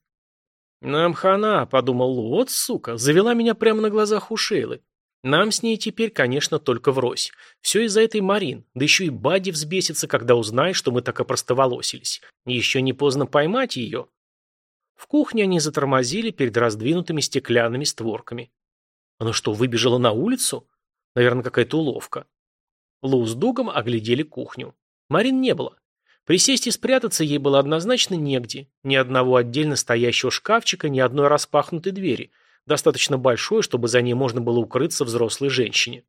«Нам хана», – подумал Лу. «Вот сука, завела меня прямо на глазах у Шейлы. Нам с ней теперь, конечно, только врозь. Все из-за этой Марин. Да еще и Бади взбесится, когда узнает, что мы так опростоволосились. Еще не поздно поймать ее». В кухне они затормозили перед раздвинутыми стеклянными створками. Она что, выбежала на улицу? Наверное, какая-то уловка. Лу с Дугом оглядели кухню. Марин не было. Присесть и спрятаться ей было однозначно негде. Ни одного отдельно стоящего шкафчика, ни одной распахнутой двери. Достаточно большой, чтобы за ней можно было укрыться взрослой женщине.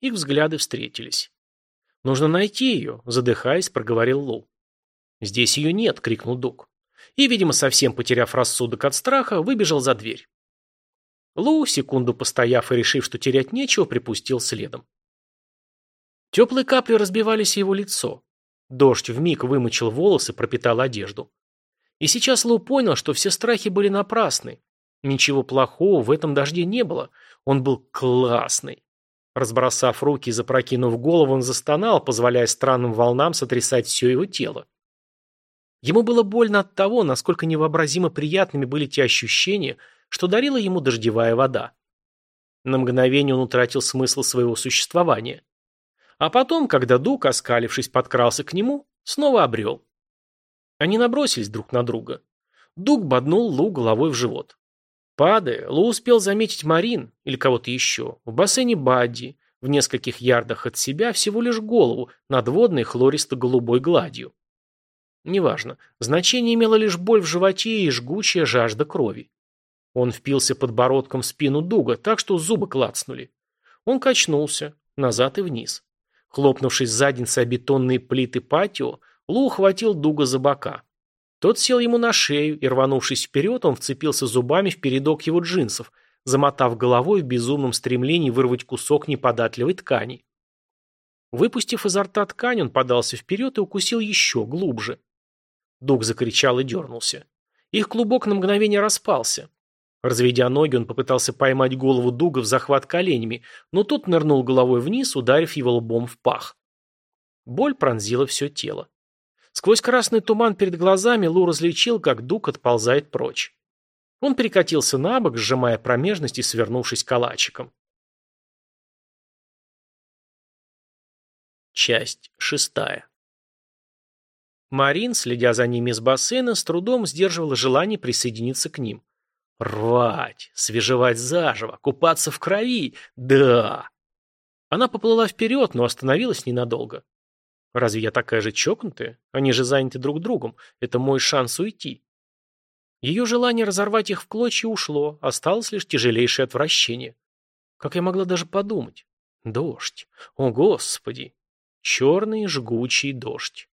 Их взгляды встретились. «Нужно найти ее», — задыхаясь, проговорил Лу. «Здесь ее нет», — крикнул Дуг. И, видимо, совсем потеряв рассудок от страха, выбежал за дверь. Лу, секунду постояв и решив, что терять нечего, припустил следом. Теплые капли разбивались его лицо. Дождь вмиг вымочил волосы, пропитал одежду. И сейчас Лу понял, что все страхи были напрасны. Ничего плохого в этом дожде не было. Он был классный. Разбросав руки и запрокинув голову, он застонал, позволяя странным волнам сотрясать все его тело. Ему было больно от того, насколько невообразимо приятными были те ощущения, что дарила ему дождевая вода. На мгновение он утратил смысл своего существования. А потом, когда Дук, оскалившись, подкрался к нему, снова обрел. Они набросились друг на друга. Дук боднул Лу головой в живот. Падая, Лу успел заметить Марин, или кого-то еще, в бассейне Бадди, в нескольких ярдах от себя, всего лишь голову, над водной хлористо-голубой гладью. Неважно, значение имело лишь боль в животе и жгучая жажда крови. Он впился подбородком в спину Дуга, так что зубы клацнули. Он качнулся, назад и вниз. Хлопнувшись задницей о бетонные плиты патио, Лу ухватил Дуга за бока. Тот сел ему на шею, и, рванувшись вперед, он вцепился зубами в передок его джинсов, замотав головой в безумном стремлении вырвать кусок неподатливой ткани. Выпустив изо рта ткань, он подался вперед и укусил еще глубже. Дуг закричал и дернулся. Их клубок на мгновение распался. Разведя ноги, он попытался поймать голову Дуга в захват коленями, но тот нырнул головой вниз, ударив его лбом в пах. Боль пронзила все тело. Сквозь красный туман перед глазами Лу различил, как Дуг отползает прочь. Он перекатился на бок, сжимая промежность и свернувшись калачиком. Часть шестая. Марин, следя за ними с бассейна, с трудом сдерживала желание присоединиться к ним. Рвать, свежевать заживо, купаться в крови. Да! Она поплыла вперед, но остановилась ненадолго. Разве я такая же чокнутая? Они же заняты друг другом. Это мой шанс уйти. Ее желание разорвать их в клочья ушло, осталось лишь тяжелейшее отвращение. Как я могла даже подумать? Дождь. О, Господи! Черный жгучий дождь.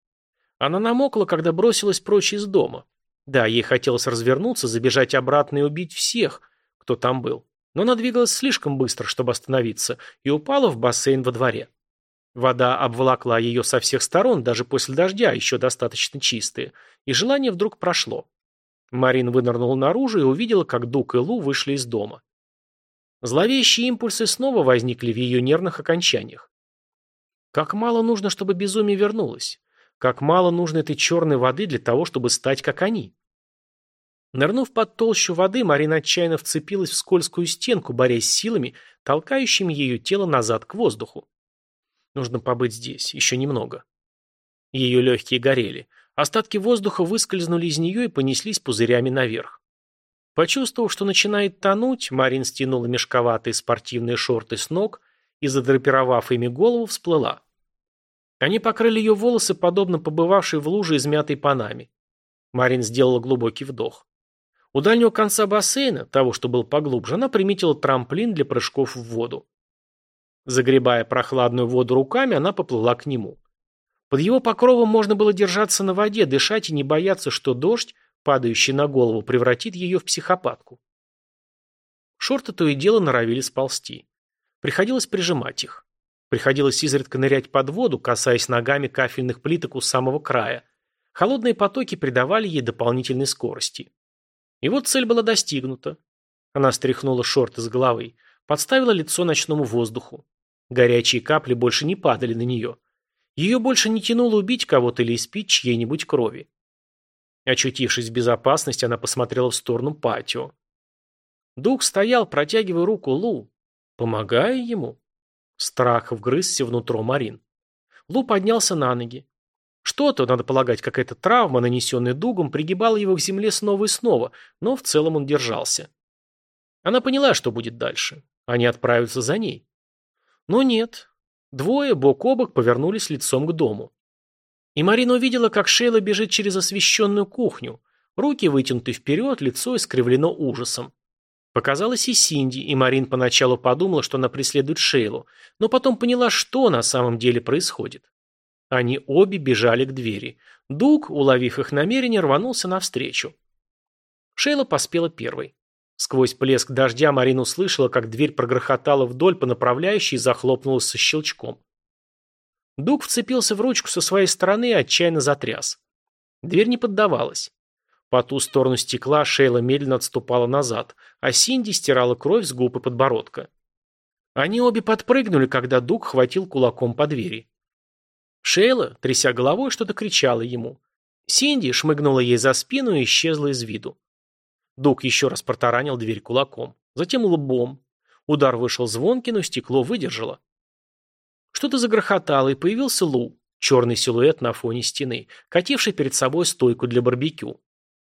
Она намокла, когда бросилась прочь из дома. Да, ей хотелось развернуться, забежать обратно и убить всех, кто там был. Но она двигалась слишком быстро, чтобы остановиться, и упала в бассейн во дворе. Вода обволокла ее со всех сторон, даже после дождя, еще достаточно чистые, и желание вдруг прошло. Марин вынырнула наружу и увидела, как Дук и Лу вышли из дома. Зловещие импульсы снова возникли в ее нервных окончаниях. Как мало нужно, чтобы безумие вернулось. Как мало нужно этой черной воды для того, чтобы стать как они. Нырнув под толщу воды, Марина отчаянно вцепилась в скользкую стенку, борясь силами, толкающими ее тело назад к воздуху. Нужно побыть здесь, еще немного. Ее легкие горели. Остатки воздуха выскользнули из нее и понеслись пузырями наверх. Почувствовав, что начинает тонуть, Марин стянула мешковатые спортивные шорты с ног и, задрапировав ими голову, всплыла. Они покрыли ее волосы, подобно побывавшей в луже измятой панаме. Марин сделала глубокий вдох. У дальнего конца бассейна, того, что был поглубже, она приметила трамплин для прыжков в воду. Загребая прохладную воду руками, она поплыла к нему. Под его покровом можно было держаться на воде, дышать и не бояться, что дождь, падающий на голову, превратит ее в психопатку. Шорты то и дело норовили сползти. Приходилось прижимать их. Приходилось изредка нырять под воду, касаясь ногами кафельных плиток у самого края. Холодные потоки придавали ей дополнительной скорости. И вот цель была достигнута. Она стряхнула шорты с головы, подставила лицо ночному воздуху. Горячие капли больше не падали на нее. Ее больше не тянуло убить кого-то или испить чьей-нибудь крови. Очутившись в безопасности, она посмотрела в сторону патио. Дух стоял, протягивая руку Лу, помогая ему. Страх вгрызся внутрь Марин. Лу поднялся на ноги. Что-то, надо полагать, какая-то травма, нанесенная дугом, пригибала его к земле снова и снова, но в целом он держался. Она поняла, что будет дальше. Они отправятся за ней. Но нет. Двое, бок о бок, повернулись лицом к дому. И Марина увидела, как Шейла бежит через освещенную кухню. Руки вытянуты вперед, лицо искривлено ужасом. Показалась и Синди, и Марин поначалу подумала, что она преследует Шейлу, но потом поняла, что на самом деле происходит. Они обе бежали к двери. Дуг, уловив их намерение, рванулся навстречу. Шейла поспела первой. Сквозь плеск дождя Марин услышала, как дверь прогрохотала вдоль по направляющей и захлопнулась со щелчком. Дуг вцепился в ручку со своей стороны и отчаянно затряс. Дверь не поддавалась. По ту сторону стекла Шейла медленно отступала назад, а Синди стирала кровь с губ и подбородка. Они обе подпрыгнули, когда Дуг хватил кулаком по двери. Шейла, тряся головой, что-то кричала ему. Синди шмыгнула ей за спину и исчезла из виду. Дуг еще раз протаранил дверь кулаком, затем лбом. Удар вышел звонкий, но стекло выдержало. Что-то загрохотало, и появился Лу, черный силуэт на фоне стены, кативший перед собой стойку для барбекю.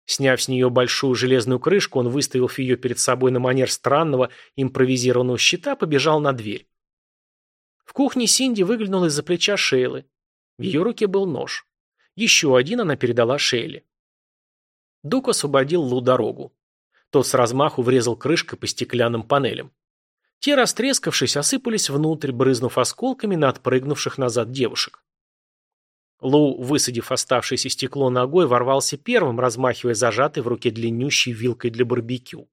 Сняв с нее большую железную крышку, он, выставив ее перед собой на манер странного импровизированного щита, побежал на дверь. В кухне Синди выглянула из-за плеча Шейлы. В ее руке был нож. Еще один она передала Шейле. Дук освободил Лу дорогу. Тот с размаху врезал крышкой по стеклянным панелям. Те, растрескавшись, осыпались внутрь, брызнув осколками на отпрыгнувших назад девушек. Лу, высадив оставшееся стекло ногой, ворвался первым, размахивая зажатой в руке длиннющей вилкой для барбекю.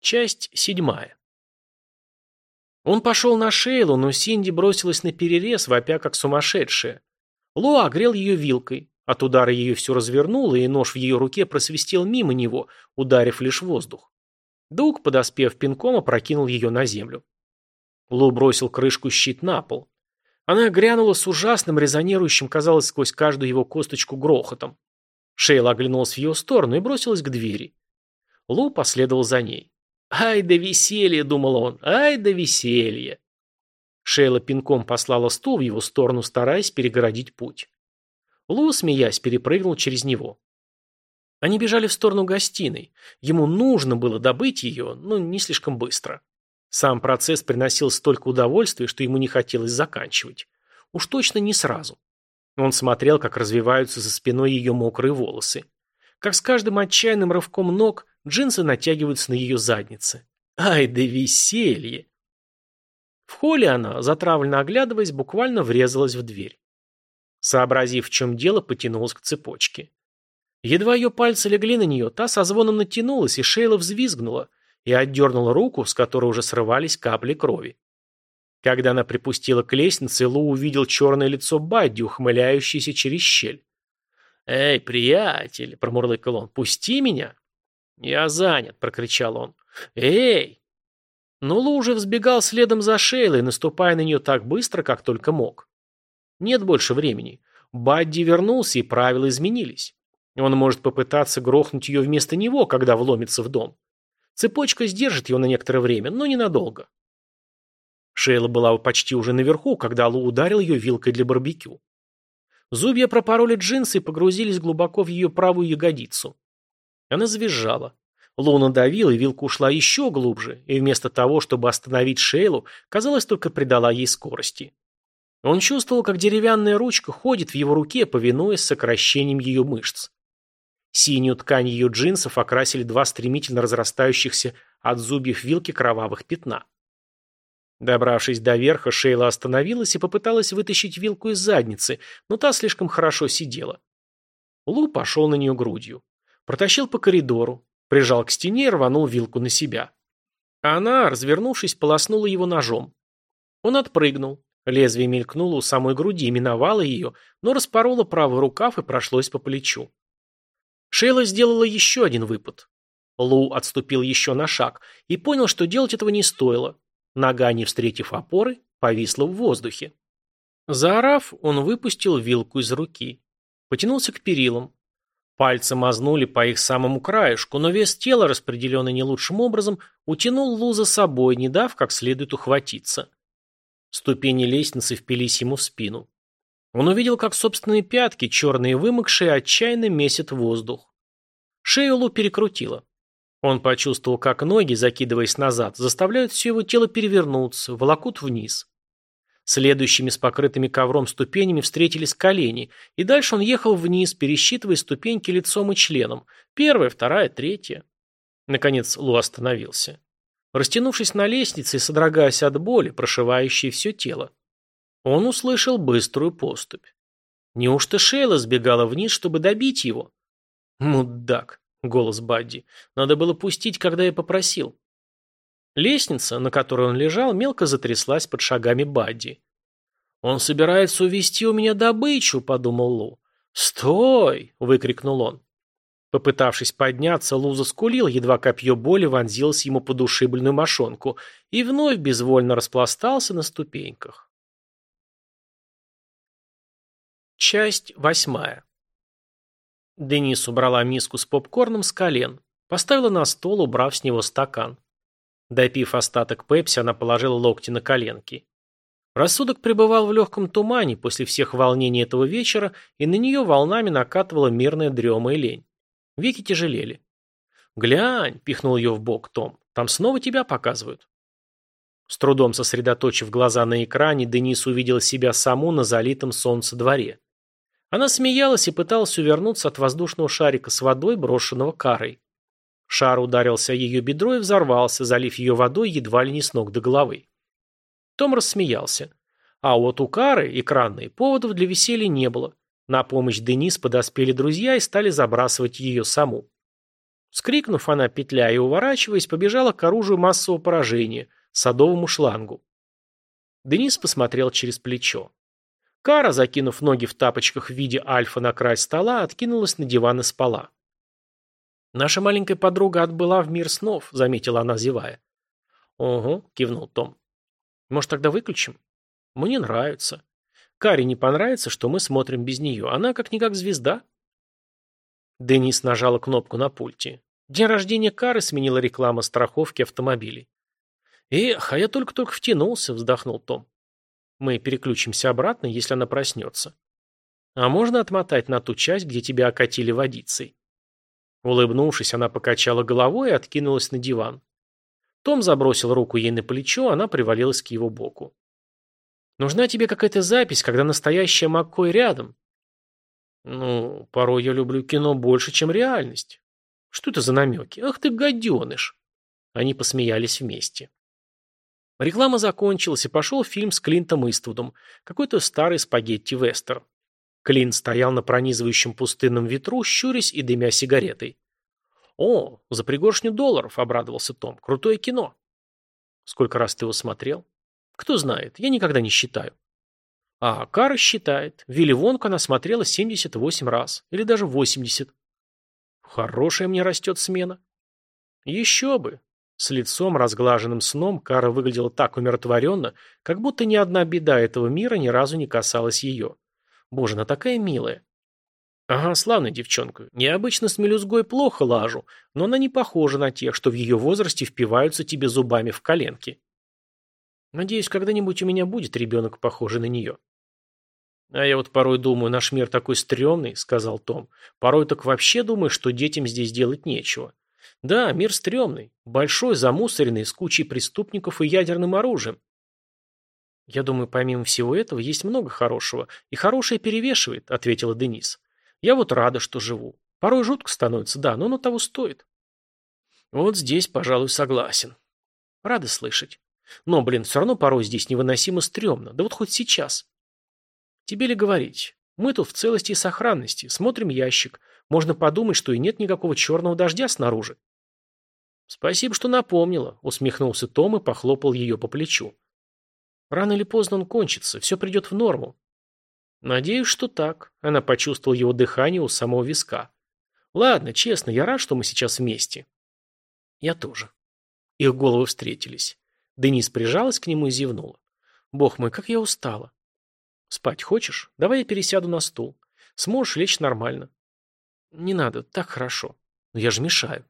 Часть седьмая. Он пошел на Шейлу, но Синди бросилась на перерез, вопя как сумасшедшая. Лу огрел ее вилкой. От удара ее все развернуло, и нож в ее руке просвистел мимо него, ударив лишь воздух. Дуг, подоспев пинком, опрокинул ее на землю. Лу бросил крышку щит на пол. Она грянула с ужасным, резонирующим, казалось, сквозь каждую его косточку грохотом. Шейла оглянулась в ее сторону и бросилась к двери. Лу последовал за ней. «Ай да веселье!» — думал он. «Ай да веселье!» Шейла пинком послала стул в его сторону, стараясь перегородить путь. Лу, смеясь, перепрыгнул через него. Они бежали в сторону гостиной. Ему нужно было добыть ее, но не слишком быстро. Сам процесс приносил столько удовольствия, что ему не хотелось заканчивать. Уж точно не сразу. Он смотрел, как развиваются за спиной ее мокрые волосы. Как с каждым отчаянным рывком ног джинсы натягиваются на ее заднице. Ай да веселье! В холле она, затравленно оглядываясь, буквально врезалась в дверь. Сообразив, в чем дело, потянулась к цепочке. Едва ее пальцы легли на нее, та со звоном натянулась, и Шейла взвизгнула и отдернула руку, с которой уже срывались капли крови. Когда она припустила к лестнице, Лу увидел черное лицо Бадди, ухмыляющееся через щель. «Эй, приятель!» – промурлыкал он. «Пусти меня!» «Я занят!» – прокричал он. «Эй!» Но Лу уже взбегал следом за Шейлой, наступая на нее так быстро, как только мог. Нет больше времени. Бадди вернулся, и правила изменились. Он может попытаться грохнуть ее вместо него, когда вломится в дом. Цепочка сдержит его на некоторое время, но ненадолго. Шейла была почти уже наверху, когда Лу ударил ее вилкой для барбекю. Зубья пропороли джинсы и погрузились глубоко в ее правую ягодицу. Она завизжала. Лу надавил, и вилка ушла еще глубже, и вместо того, чтобы остановить Шейлу, казалось, только придала ей скорости. Он чувствовал, как деревянная ручка ходит в его руке, повинуясь сокращением ее мышц. Синюю ткань ее джинсов окрасили два стремительно разрастающихся от зубьев вилки кровавых пятна. Добравшись до верха, Шейла остановилась и попыталась вытащить вилку из задницы, но та слишком хорошо сидела. Лу пошел на нее грудью. Протащил по коридору, прижал к стене и рванул вилку на себя. Она, развернувшись, полоснула его ножом. Он отпрыгнул. Лезвие мелькнуло у самой груди, миновало ее, но распороло правый рукав и прошлось по плечу. Шейла сделала еще один выпад. Лу отступил еще на шаг и понял, что делать этого не стоило. Нога, не встретив опоры, повисла в воздухе. Заорав, он выпустил вилку из руки. Потянулся к перилам. Пальцы мазнули по их самому краешку, но вес тела, распределенный не лучшим образом, утянул Лу за собой, не дав как следует ухватиться. Ступени лестницы впились ему в спину. Он увидел, как собственные пятки, черные вымокшие, отчаянно месят воздух. Шею Лу перекрутило. Он почувствовал, как ноги, закидываясь назад, заставляют все его тело перевернуться, волокут вниз. Следующими с покрытыми ковром ступенями встретились колени, и дальше он ехал вниз, пересчитывая ступеньки лицом и членом. Первая, вторая, третья. Наконец Лу остановился растянувшись на лестнице и содрогаясь от боли, прошивающей все тело. Он услышал быструю поступь. Неужто Шейла сбегала вниз, чтобы добить его? «Мудак!» — голос Бадди. «Надо было пустить, когда я попросил». Лестница, на которой он лежал, мелко затряслась под шагами Бадди. «Он собирается увести у меня добычу», — подумал Лу. «Стой!» — выкрикнул он. Попытавшись подняться, Луза скулил, едва копье боли вонзилось ему под ушибленную мошонку, и вновь безвольно распластался на ступеньках. Часть восьмая. Денис убрала миску с попкорном с колен, поставила на стол, убрав с него стакан. Допив остаток пепси, она положила локти на коленки. Рассудок пребывал в легком тумане после всех волнений этого вечера, и на нее волнами накатывала мирная дрема и лень. Веки тяжелели. «Глянь!» – пихнул ее в бок Том. «Там снова тебя показывают». С трудом сосредоточив глаза на экране, Денис увидела себя саму на залитом солнце дворе. Она смеялась и пыталась увернуться от воздушного шарика с водой, брошенного карой. Шар ударился о ее бедро и взорвался, залив ее водой едва ли не с ног до головы. Том рассмеялся. А вот у кары, экранной, поводов для веселья не было. На помощь Денис подоспели друзья и стали забрасывать ее саму. Скрикнув, она, петляя и уворачиваясь, побежала к оружию массового поражения – садовому шлангу. Денис посмотрел через плечо. Кара, закинув ноги в тапочках в виде альфа на край стола, откинулась на диван и спала. «Наша маленькая подруга отбыла в мир снов», — заметила она, зевая. «Ого», — кивнул Том. «Может, тогда выключим?» «Мне нравится. Каре не понравится, что мы смотрим без нее. Она как-никак звезда». Денис нажала кнопку на пульте. День рождения Кары сменила реклама страховки автомобилей. «Эх, а я только-только втянулся», — вздохнул Том. Мы переключимся обратно, если она проснется. А можно отмотать на ту часть, где тебя окатили водицей? Улыбнувшись, она покачала головой и откинулась на диван. Том забросил руку ей на плечо, она привалилась к его боку. «Нужна тебе какая-то запись, когда настоящая Маккой рядом?» «Ну, порой я люблю кино больше, чем реальность». «Что это за намеки? Ах ты гаденыш!» Они посмеялись вместе. Реклама закончилась, и пошел фильм с Клинтом Иствудом, какой-то старый спагетти-вестер. Клинт стоял на пронизывающем пустынном ветру, щурясь и дымя сигаретой. «О, за пригоршню долларов», — обрадовался Том. «Крутое кино». «Сколько раз ты его смотрел?» «Кто знает, я никогда не считаю». «А Кара считает. Вилли Вонку она смотрела 78 раз. Или даже 80». «Хорошая мне растет смена». «Еще бы. С лицом, разглаженным сном, Кара выглядела так умиротворенно, как будто ни одна беда этого мира ни разу не касалась ее. Боже, она такая милая. Ага, славная девчонка. Необычно с мелюзгой плохо лажу, но она не похожа на тех, что в ее возрасте впиваются тебе зубами в коленки. Надеюсь, когда-нибудь у меня будет ребенок, похожий на нее. А я вот порой думаю, наш мир такой стрёмный, сказал Том. Порой так вообще думаю, что детям здесь делать нечего. Да, мир стрёмный, большой, замусоренный, с кучей преступников и ядерным оружием. Я думаю, помимо всего этого, есть много хорошего, и хорошее перевешивает, ответила Денис. Я вот рада, что живу. Порой жутко становится, да, но оно того стоит. Вот здесь, пожалуй, согласен. Рада слышать. Но, блин, все равно порой здесь невыносимо стрёмно. Да вот хоть сейчас. Тебе ли говорить? Мы тут в целости и сохранности. Смотрим ящик. Можно подумать, что и нет никакого черного дождя снаружи. Спасибо, что напомнила, усмехнулся Том и похлопал ее по плечу. Рано или поздно он кончится, все придет в норму. Надеюсь, что так. Она почувствовала его дыхание у самого виска. Ладно, честно, я рад, что мы сейчас вместе. Я тоже. Их головы встретились. Денис прижалась к нему и зевнула. Бог мой, как я устала. Спать хочешь? Давай я пересяду на стул. Сможешь лечь нормально. Не надо, так хорошо. Но я же мешаю.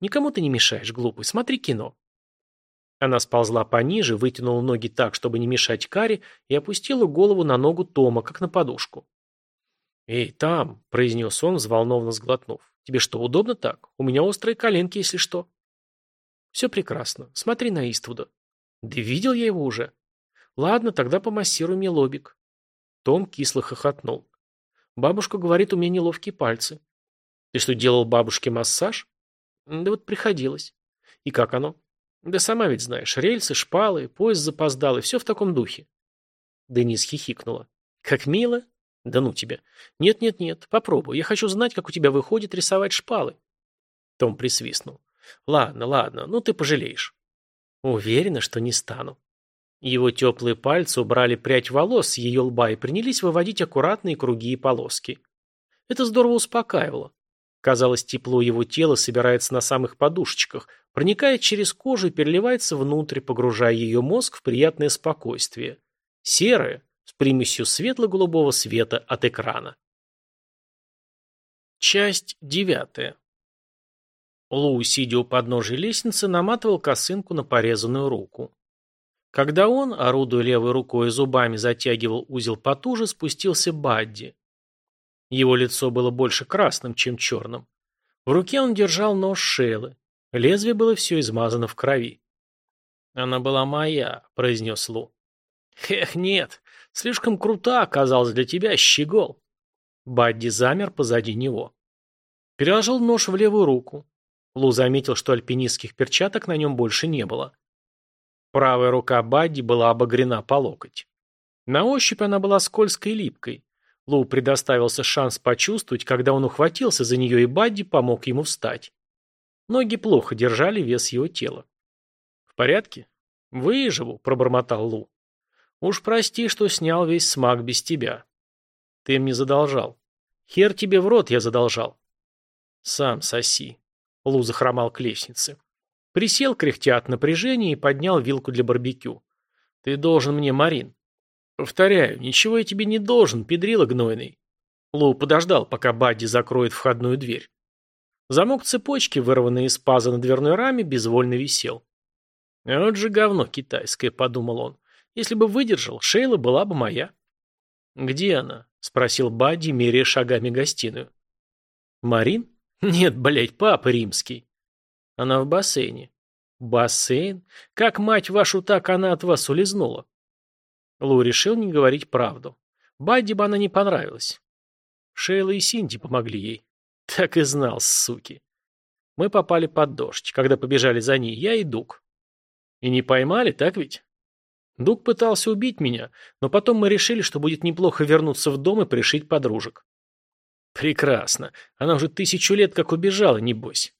Никому ты не мешаешь, глупый. Смотри кино. Она сползла пониже, вытянула ноги так, чтобы не мешать Каре, и опустила голову на ногу Тома, как на подушку. «Эй, там!» – произнес он, взволнованно сглотнув. «Тебе что, удобно так? У меня острые коленки, если что». «Все прекрасно. Смотри на Иствуда». «Да видел я его уже». «Ладно, тогда помассируй мне лобик». Том кисло хохотнул. «Бабушка говорит, у меня неловкие пальцы». Ты что, делал бабушке массаж? Да вот приходилось. И как оно? Да сама ведь знаешь, рельсы, шпалы, поезд запоздал, и все в таком духе. Денис хихикнула. Как мило. Да ну тебя. Нет-нет-нет, попробуй. Я хочу знать, как у тебя выходит рисовать шпалы. Том присвистнул. Ладно, ладно, ну ты пожалеешь. Уверена, что не стану. Его теплые пальцы убрали прядь волос с ее лба и принялись выводить аккуратные круги и полоски. Это здорово успокаивало. Казалось, тепло его тела собирается на самых подушечках, проникает через кожу и переливается внутрь, погружая ее мозг в приятное спокойствие. Серое, с примесью светло-голубого света от экрана. Часть девятая. Лу, сидя у подножия лестницы, наматывал косынку на порезанную руку. Когда он, орудуя левой рукой и зубами, затягивал узел потуже, спустился Бадди. Его лицо было больше красным, чем черным. В руке он держал нож Шейлы. Лезвие было все измазано в крови. «Она была моя», — произнес Лу. «Эх, нет, слишком крута оказалась для тебя, щегол». Бадди замер позади него. Переложил нож в левую руку. Лу заметил, что альпинистских перчаток на нем больше не было. Правая рука Бадди была обогрена по локоть. На ощупь она была скользкой и липкой. Лоу предоставился шанс почувствовать, когда он ухватился за нее, и Бадди помог ему встать. Ноги плохо держали вес его тела. «В порядке?» «Выживу», — пробормотал Лу. Уж прости, что снял весь смак без тебя. Ты мне задолжал. Хер тебе в рот я задолжал. Сам соси. Лу захромал к лестнице. Присел, кряхтя от напряжения, и поднял вилку для барбекю. Ты должен мне, Марин. Повторяю, ничего я тебе не должен, педрила гнойный. Лу подождал, пока Бадди закроет входную дверь. Замок цепочки, вырванный из паза на дверной раме, безвольно висел. «Вот же говно китайское», — подумал он. «Если бы выдержал, Шейла была бы моя». «Где она?» — спросил Бадди, меряя шагами гостиную. «Марин? Нет, блядь, папа римский». «Она в бассейне». «Бассейн? Как, мать вашу, так она от вас улизнула?» Лу решил не говорить правду. Бадди бы она не понравилась. Шейла и Синди помогли ей. Так и знал, суки. Мы попали под дождь. Когда побежали за ней, я и Дуг. И не поймали, так ведь? Дуг пытался убить меня, но потом мы решили, что будет неплохо вернуться в дом и пришить подружек. Прекрасно. Она уже тысячу лет как убежала, небось.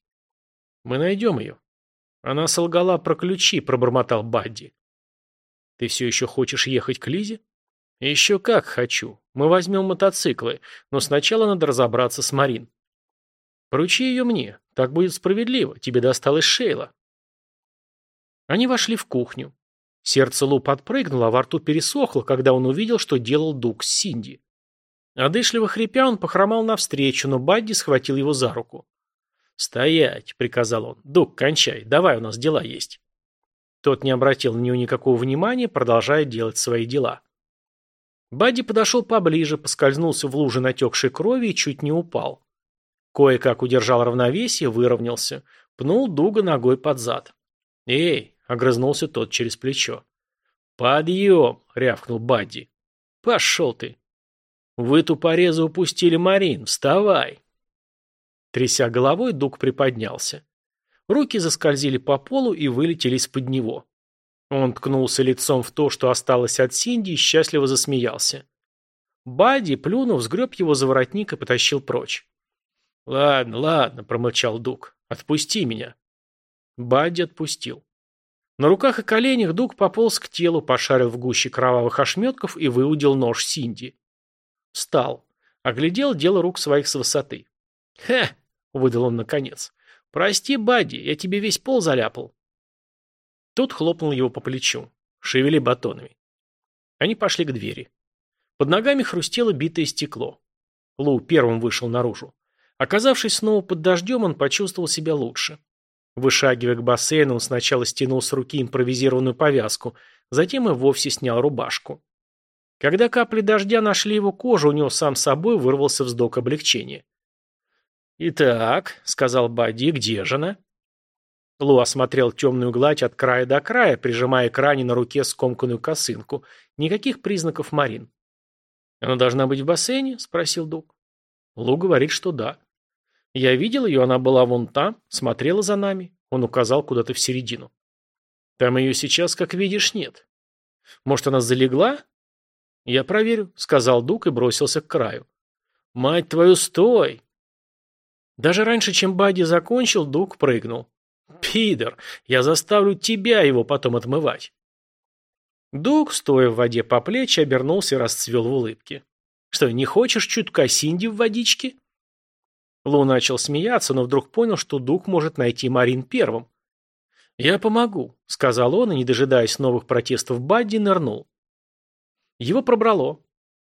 Мы найдем ее. Она солгала про ключи, пробормотал Бадди. Ты все еще хочешь ехать к Лизе? Еще как хочу. Мы возьмем мотоциклы, но сначала надо разобраться с Марин. Поручи ее мне. Так будет справедливо. Тебе досталась Шейла. Они вошли в кухню. Сердце Лу подпрыгнуло, а во рту пересохло, когда он увидел, что делал Дуг с Синди. Одышливо хрипя, он похромал навстречу, но Бадди схватил его за руку. «Стоять!» — приказал он. «Дуг, кончай, давай, у нас дела есть». Тот не обратил на него никакого внимания, продолжая делать свои дела. Бадди подошел поближе, поскользнулся в луже натекшей крови и чуть не упал. Кое-как удержал равновесие, выровнялся, пнул Дуга ногой под зад. «Эй, Огрызнулся тот через плечо. «Подъем!» — рявкнул Бадди. «Пошел ты!» «Вы тупорезы упустили Марин! Вставай!» Тряся головой, Дуг приподнялся. Руки заскользили по полу и вылетели из-под него. Он ткнулся лицом в то, что осталось от Синди, и счастливо засмеялся. Бадди, плюнув, сгреб его за воротник и потащил прочь. «Ладно, ладно», — промычал Дуг. «Отпусти меня». Бадди отпустил. На руках и коленях Дуг пополз к телу, пошарил в гуще кровавых ошметков и выудил нож Синди. Встал. Оглядел дело рук своих с высоты. «Хе!» — выдал он наконец. «Прости, Бадди, я тебе весь пол заляпал». Тут хлопнул его по плечу. Шевели батонами. Они пошли к двери. Под ногами хрустело битое стекло. Лу первым вышел наружу. Оказавшись снова под дождем, он почувствовал себя лучше. Вышагивая к бассейну, он сначала стянул с руки импровизированную повязку, затем и вовсе снял рубашку. Когда капли дождя нашли его кожу, у него сам собой вырвался вздох облегчения. «Итак», — сказал Бадди, — «где же она?» Лу осмотрел темную гладь от края до края, прижимая к ране на руке скомканную косынку. Никаких признаков Марин. «Она должна быть в бассейне?» — спросил Дуг. Лу говорит, что да. Я видел ее, она была вон там, смотрела за нами. Он указал куда-то в середину. Там ее сейчас, как видишь, нет. Может, она залегла? Я проверю, сказал Дук и бросился к краю. Мать твою, стой! Даже раньше, чем Бадди закончил, Дук прыгнул. Пидор, я заставлю тебя его потом отмывать. Дук, стоя в воде по плечи, обернулся и расцвел в улыбке. Что, не хочешь чутка Синди в водичке? Лу начал смеяться, но вдруг понял, что Дух может найти Марин первым. «Я помогу», — сказал он, и, не дожидаясь новых протестов, Бадди нырнул. Его пробрало.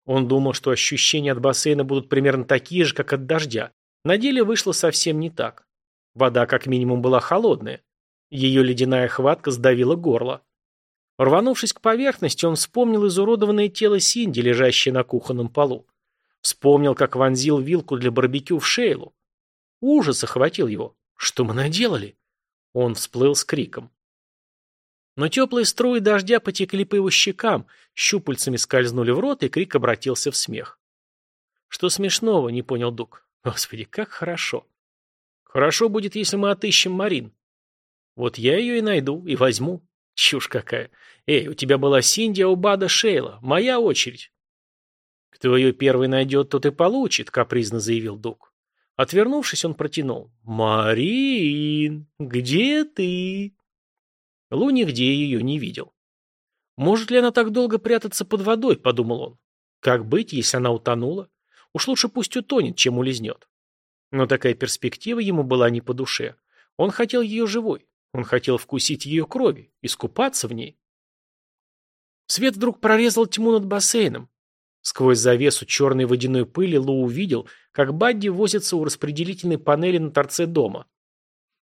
Он думал, что ощущения от бассейна будут примерно такие же, как от дождя. На деле вышло совсем не так. Вода как минимум была холодная. Ее ледяная хватка сдавила горло. Рванувшись к поверхности, он вспомнил изуродованное тело Синди, лежащее на кухонном полу. Вспомнил, как вонзил вилку для барбекю в Шейлу. Ужас охватил его. Что мы наделали? Он всплыл с криком. Но теплые струи дождя потекли по его щекам, щупальцами скользнули в рот, и крик обратился в смех. Что смешного, не понял Дук. Господи, как хорошо. Хорошо будет, если мы отыщем Марин. Вот я ее и найду, и возьму. Чушь какая. Эй, у тебя была Синди, а у Бада Шейла. Моя очередь. «Кто ее первый найдет, тот и получит», — капризно заявил Дуг. Отвернувшись, он протянул. «Марин, где ты?» Лу нигде ее не видел. Может ли она так долго прятаться под водой, подумал он. Как быть, если она утонула? Уж лучше пусть утонет, чем улизнет. Но такая перспектива ему была не по душе. Он хотел ее живой. Он хотел вкусить ее крови, искупаться в ней. Свет вдруг прорезал тьму над бассейном. Сквозь завесу черной водяной пыли Лу увидел, как Бадди возится у распределительной панели на торце дома.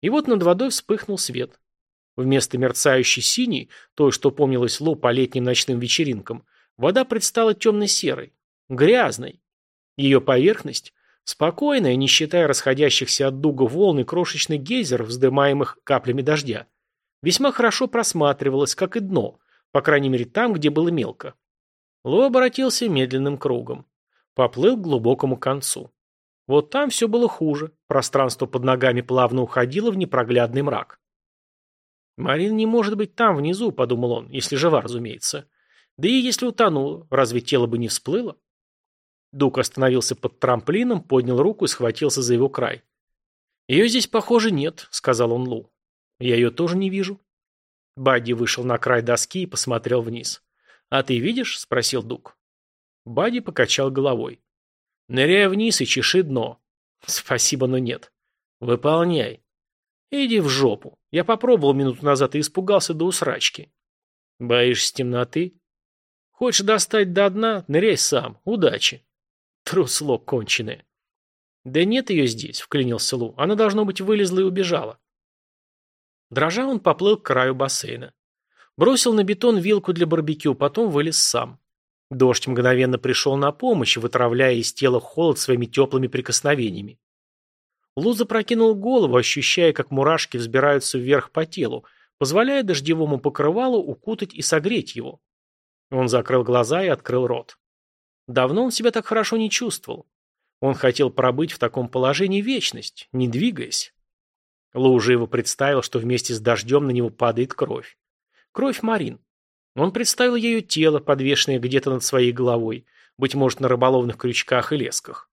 И вот над водой вспыхнул свет. Вместо мерцающей синей, той, что помнилось Лу по летним ночным вечеринкам, вода предстала темно-серой, грязной. Ее поверхность, спокойная, не считая расходящихся от дуга волн и крошечный гейзер, вздымаемых каплями дождя, весьма хорошо просматривалась, как и дно, по крайней мере там, где было мелко. Лу обратился медленным кругом. Поплыл к глубокому концу. Вот там все было хуже. Пространство под ногами плавно уходило в непроглядный мрак. «Марин не может быть там, внизу», — подумал он, — «если жива, разумеется. Да и если утонула, разве тело бы не всплыло?» Дук остановился под трамплином, поднял руку и схватился за его край. «Ее здесь, похоже, нет», — сказал он Лу. «Я ее тоже не вижу». Бадди вышел на край доски и посмотрел вниз. «А ты видишь?» – спросил Дук. Бадди покачал головой. «Ныряй вниз и чеши дно». *laughs* «Спасибо, но нет». «Выполняй». «Иди в жопу. Я попробовал минуту назад и испугался до усрачки». «Боишься темноты?» «Хочешь достать до дна? Ныряй сам. Удачи». Трусло конченое. «Да нет ее здесь», — вклинился Лу. «Она, должно быть, вылезла и убежала». Дрожа, он поплыл к краю бассейна. Бросил на бетон вилку для барбекю, потом вылез сам. Дождь мгновенно пришел на помощь, вытравляя из тела холод своими теплыми прикосновениями. Лу запрокинул голову, ощущая, как мурашки взбираются вверх по телу, позволяя дождевому покрывалу укутать и согреть его. Он закрыл глаза и открыл рот. Давно он себя так хорошо не чувствовал. Он хотел пробыть в таком положении вечность, не двигаясь. Лу живо представил, что вместе с дождем на него падает кровь. Кровь Марин. Он представил ее тело, подвешенное где-то над своей головой, быть может, на рыболовных крючках и лесках.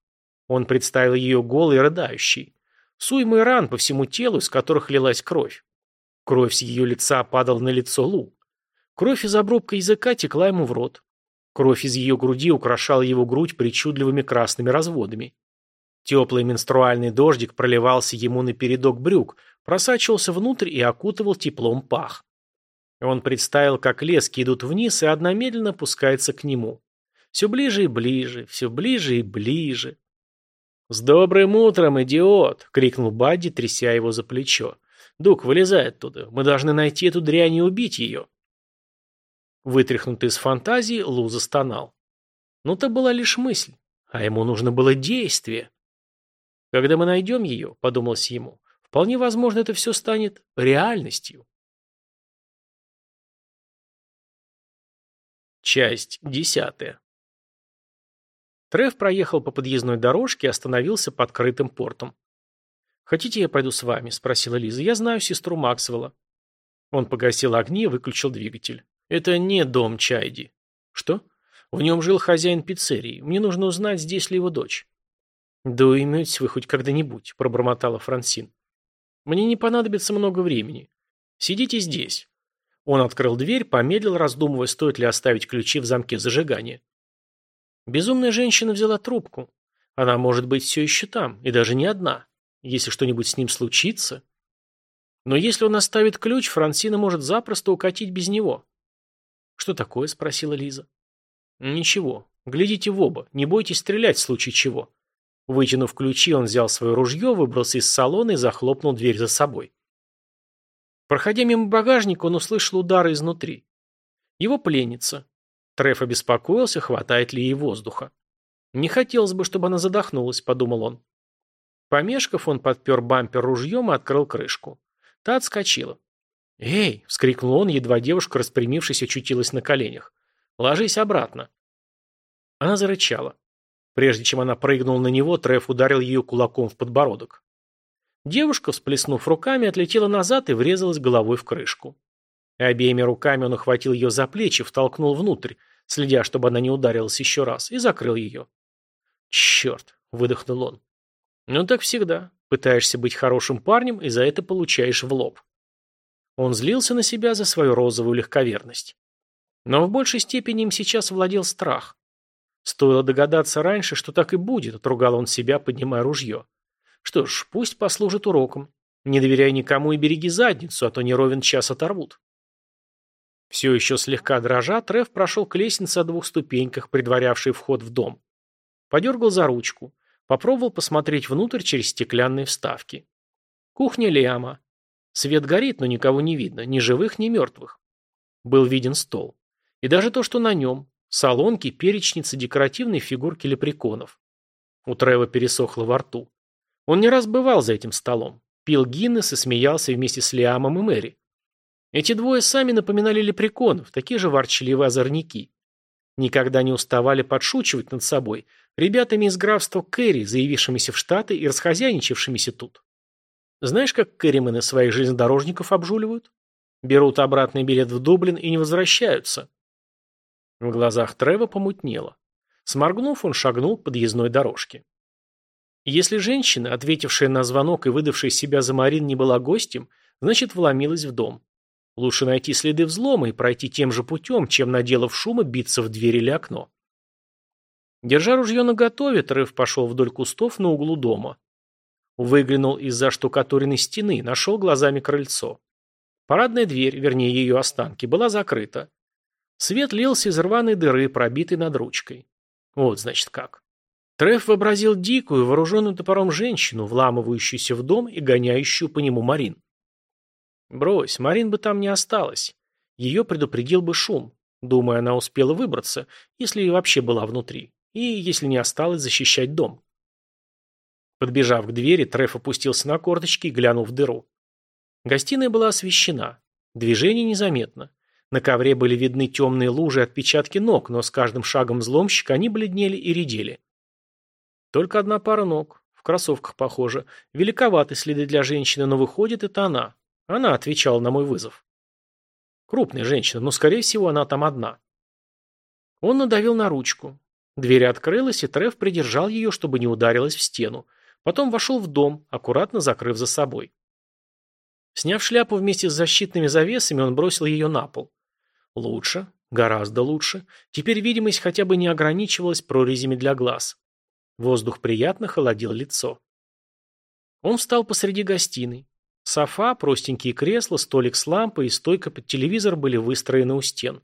Он представил ее голой и рыдающей. Суймы ран по всему телу, из которых лилась кровь. Кровь с ее лица падала на лицо Лу. Кровь из обрубка языка текла ему в рот. Кровь из ее груди украшала его грудь причудливыми красными разводами. Теплый менструальный дождик проливался ему на передок брюк, просачивался внутрь и окутывал теплом пах. Он представил, как лески идут вниз, и одна медленно опускается к нему. Все ближе и ближе, все ближе и ближе. «С добрым утром, идиот!» — крикнул Бадди, тряся его за плечо. «Дук, вылезай оттуда. Мы должны найти эту дрянь и убить ее». Вытряхнутый из фантазии, Лу застонал. Но это была лишь мысль, а ему нужно было действие. «Когда мы найдем ее», — подумалось ему, — «вполне возможно, это все станет реальностью». Часть десятая. Треф проехал по подъездной дорожке и остановился под крытым портом. «Хотите, я пойду с вами?» – спросила Лиза. «Я знаю сестру Максвелла». Он погасил огни и выключил двигатель. «Это не дом Чайди». «Что?» «В нем жил хозяин пиццерии. Мне нужно узнать, здесь ли его дочь». «Да уйметесь вы хоть когда-нибудь», – пробормотала Франсин. «Мне не понадобится много времени. Сидите здесь. Он открыл дверь, помедлил, раздумывая, стоит ли оставить ключи в замке зажигания. Безумная женщина взяла трубку. Она может быть все еще там, и даже не одна. Если что-нибудь с ним случится... Но если он оставит ключ, Франсина может запросто укатить без него. «Что такое?» – спросила Лиза. «Ничего. Глядите в оба. Не бойтесь стрелять в случае чего». Вытянув ключи, он взял свое ружье, выбрался из салона и захлопнул дверь за собой. Проходя мимо багажника, он услышал удары изнутри. Его пленница. Треф обеспокоился, хватает ли ей воздуха. Не хотелось бы, чтобы она задохнулась, подумал он. Помешков, он подпер бампер ружьем и открыл крышку. Та отскочила. «Эй!» — вскрикнул он, едва девушка, распрямившись, очутилась на коленях. «Ложись обратно». Она зарычала. Прежде чем она прыгнула на него, Треф ударил ее кулаком в подбородок. Девушка, всплеснув руками, отлетела назад и врезалась головой в крышку. Обеими руками он охватил ее за плечи, втолкнул внутрь, следя, чтобы она не ударилась еще раз, и закрыл ее. «Черт!» — выдохнул он. «Ну так всегда. Пытаешься быть хорошим парнем, и за это получаешь в лоб». Он злился на себя за свою розовую легковерность. Но в большей степени им сейчас владел страх. Стоило догадаться раньше, что так и будет, отругал он себя, поднимая ружье. Что ж, пусть послужит уроком. Не доверяй никому и береги задницу, а то не ровен час оторвут. Все еще слегка дрожа, Треф прошел к лестнице о двух ступеньках, предварявшей вход в дом. Подергал за ручку. Попробовал посмотреть внутрь через стеклянные вставки. Кухня Лиама. Свет горит, но никого не видно, ни живых, ни мертвых. Был виден стол. И даже то, что на нем. Солонки, перечницы, декоративные фигурки лепреконов. У Трева пересохло во рту. Он не раз бывал за этим столом. Пил Гиннес и смеялся вместе с Лиамом и Мэри. Эти двое сами напоминали лепреконов, такие же ворчливые озорники. Никогда не уставали подшучивать над собой, ребятами из графства Кэрри, заявившимися в Штаты и расхозяйничавшимися тут. Знаешь, как Кэрримены своих железнодорожников обжуливают? Берут обратный билет в Дублин и не возвращаются. В глазах Трева помутнело. Сморгнув, он шагнул к подъездной дорожке. Если женщина, ответившая на звонок и выдавшая себя за Марин, не была гостем, значит, вломилась в дом. Лучше найти следы взлома и пройти тем же путем, чем, наделав шума, биться в дверь или окно. Держа ружье наготове, Трев пошел вдоль кустов на углу дома. Выглянул из-за штукатуренной стены, нашел глазами крыльцо. Парадная дверь, вернее ее останки, была закрыта. Свет лился из рваной дыры, пробитой над ручкой. Вот, значит, как. Треф вообразил дикую, вооруженную топором женщину, вламывающуюся в дом и гоняющую по нему Марин. Брось, Марин бы там не осталась. Ее предупредил бы шум. Думаю, она успела выбраться, если и вообще была внутри. И если не осталось защищать дом. Подбежав к двери, Треф опустился на корточки и глянул в дыру. Гостиная была освещена. Движение незаметно. На ковре были видны темные лужи отпечатки ног, но с каждым шагом взломщика они бледнели и редели. Только одна пара ног. В кроссовках, похоже. Великоваты следы для женщины, но выходит, это она. Она отвечала на мой вызов. Крупная женщина, но, скорее всего, она там одна. Он надавил на ручку. Дверь открылась, и Треф придержал ее, чтобы не ударилась в стену. Потом вошел в дом, аккуратно закрыв за собой. Сняв шляпу вместе с защитными завесами, он бросил ее на пол. Лучше, гораздо лучше. Теперь видимость хотя бы не ограничивалась прорезями для глаз. Воздух приятно холодил лицо. Он встал посреди гостиной. Софа, простенькие кресла, столик с лампой и стойка под телевизор были выстроены у стен.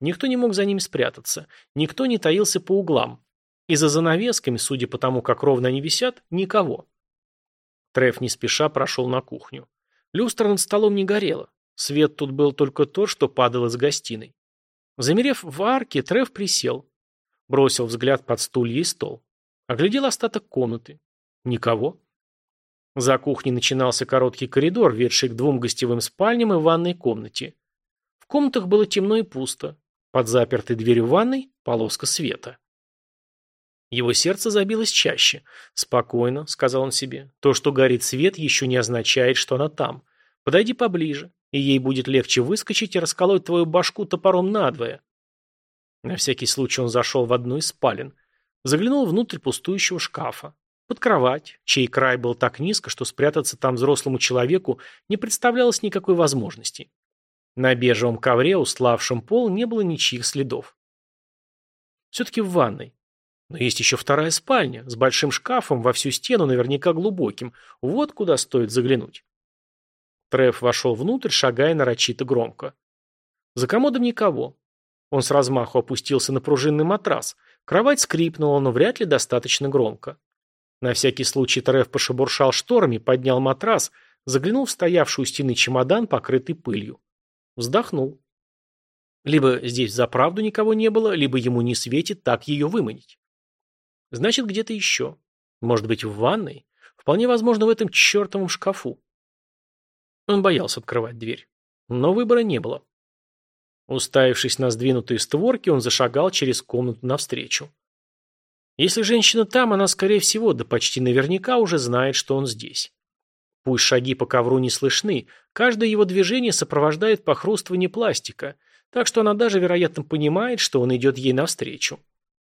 Никто не мог за ним спрятаться, никто не таился по углам. И за занавесками, судя по тому, как ровно они висят, никого. Треф не спеша прошел на кухню. Люстра над столом не горела. Свет тут был только то, что падал из гостиной. Замерев в арке, Треф присел. Бросил взгляд под стулья и стол. Оглядел остаток комнаты. Никого. За кухней начинался короткий коридор, ведший к двум гостевым спальням и ванной комнате. В комнатах было темно и пусто. Под запертой дверью ванной полоска света. Его сердце забилось чаще. «Спокойно», — сказал он себе. «То, что горит свет, еще не означает, что она там. Подойди поближе, и ей будет легче выскочить и расколоть твою башку топором надвое». На всякий случай он зашел в одну из спален. Заглянул внутрь пустующего шкафа. Под кровать, чей край был так низко, что спрятаться там взрослому человеку не представлялось никакой возможности. На бежевом ковре, уславшем пол, не было ничьих следов. Все-таки в ванной. Но есть еще вторая спальня, с большим шкафом во всю стену, наверняка глубоким. Вот куда стоит заглянуть. Треф вошел внутрь, шагая нарочито громко. За комодом никого. Он с размаху опустился на пружинный матрас. Кровать скрипнула, но вряд ли достаточно громко. На всякий случай Треф пошебуршал шторами, поднял матрас, заглянул в стоявший у стены чемодан, покрытый пылью. Вздохнул. Либо здесь за правду никого не было, либо ему не светит так ее выманить. Значит, где-то еще. Может быть, в ванной? Вполне возможно, в этом чертовом шкафу. Он боялся открывать дверь. Но выбора не было. Уставившись на сдвинутые створки, он зашагал через комнату навстречу. Если женщина там, она, скорее всего, да почти наверняка уже знает, что он здесь. Пусть шаги по ковру не слышны, каждое его движение сопровождает похрустывание пластика, так что она даже, вероятно, понимает, что он идет ей навстречу.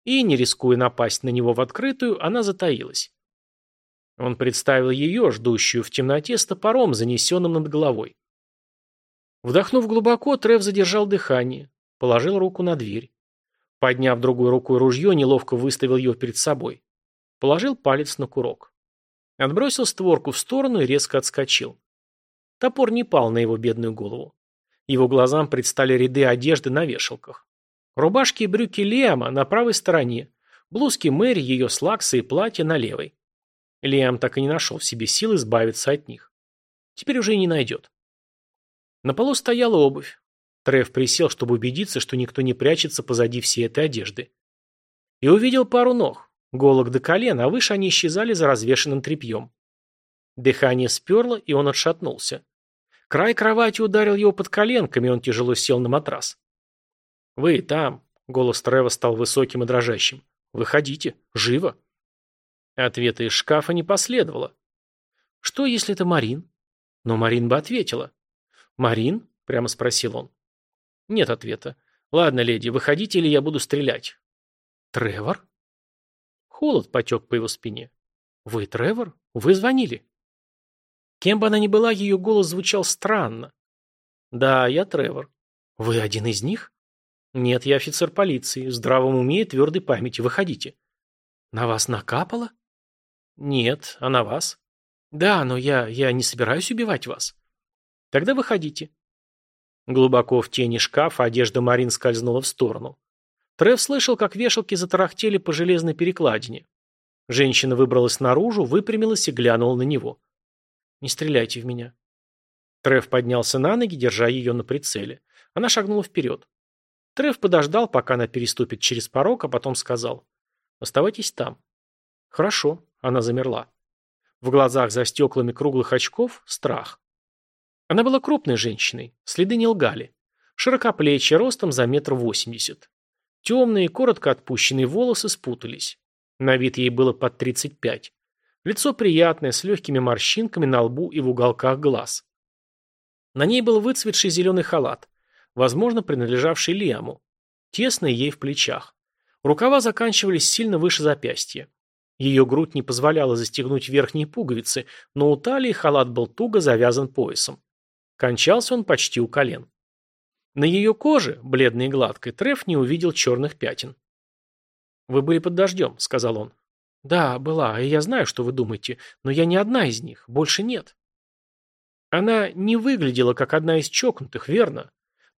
И, не рискуя напасть на него в открытую, она затаилась. Он представил ее, ждущую в темноте, с топором, занесенным над головой. Вдохнув глубоко, Трев задержал дыхание. положил руку на дверь. Подняв другой рукой ружье, неловко выставил его перед собой. Положил палец на курок. Отбросил створку в сторону и резко отскочил. Топор не пал на его бедную голову. Его глазам предстали ряды одежды на вешалках. Рубашки и брюки Лиама на правой стороне, блузки Мэри, ее слаксы и платье на левой. Лиам так и не нашел в себе сил избавиться от них. Теперь уже и не найдет. На полу стояла обувь. Трев присел, чтобы убедиться, что никто не прячется позади всей этой одежды. И увидел пару ног, голок до колен, а выше они исчезали за развешенным тряпьем. Дыхание сперло, и он отшатнулся. Край кровати ударил его под коленками, и он тяжело сел на матрас. «Вы там!» — голос Трева стал высоким и дрожащим. «Выходите! Живо!» Ответа из шкафа не последовало. «Что, если это Марин?» Но Марин бы ответила. «Марин?» — прямо спросил он. Нет ответа. Ладно, леди, выходите, или я буду стрелять. Тревор? Холод потек по его спине. Вы Тревор? Вы звонили? Кем бы она ни была, ее голос звучал странно. Да, я Тревор. Вы один из них? Нет, я офицер полиции, в здравом уме и твердой памяти. Выходите. На вас накапало? Нет, а на вас? Да, но я, я не собираюсь убивать вас. Тогда выходите. Глубоко в тени шкафа одежда Марин скользнула в сторону. Трев слышал, как вешалки затарахтели по железной перекладине. Женщина выбралась наружу, выпрямилась и глянула на него. «Не стреляйте в меня». Трев поднялся на ноги, держа ее на прицеле. Она шагнула вперед. Трев подождал, пока она переступит через порог, а потом сказал. «Оставайтесь там». «Хорошо», — она замерла. В глазах за стеклами круглых очков страх. Она была крупной женщиной, следы не лгали. Широкоплечья, ростом за метр восемьдесят. Темные, коротко отпущенные волосы спутались. На вид ей было под тридцать пять. Лицо приятное, с легкими морщинками на лбу и в уголках глаз. На ней был выцветший зеленый халат, возможно, принадлежавший Лиаму. Тесный ей в плечах. Рукава заканчивались сильно выше запястья. Ее грудь не позволяла застегнуть верхние пуговицы, но у талии халат был туго завязан поясом. Кончался он почти у колен. На ее коже, бледной и гладкой, Треф не увидел черных пятен. «Вы были под дождем», — сказал он. «Да, была, и я знаю, что вы думаете, но я не одна из них, больше нет». Она не выглядела как одна из чокнутых, верно?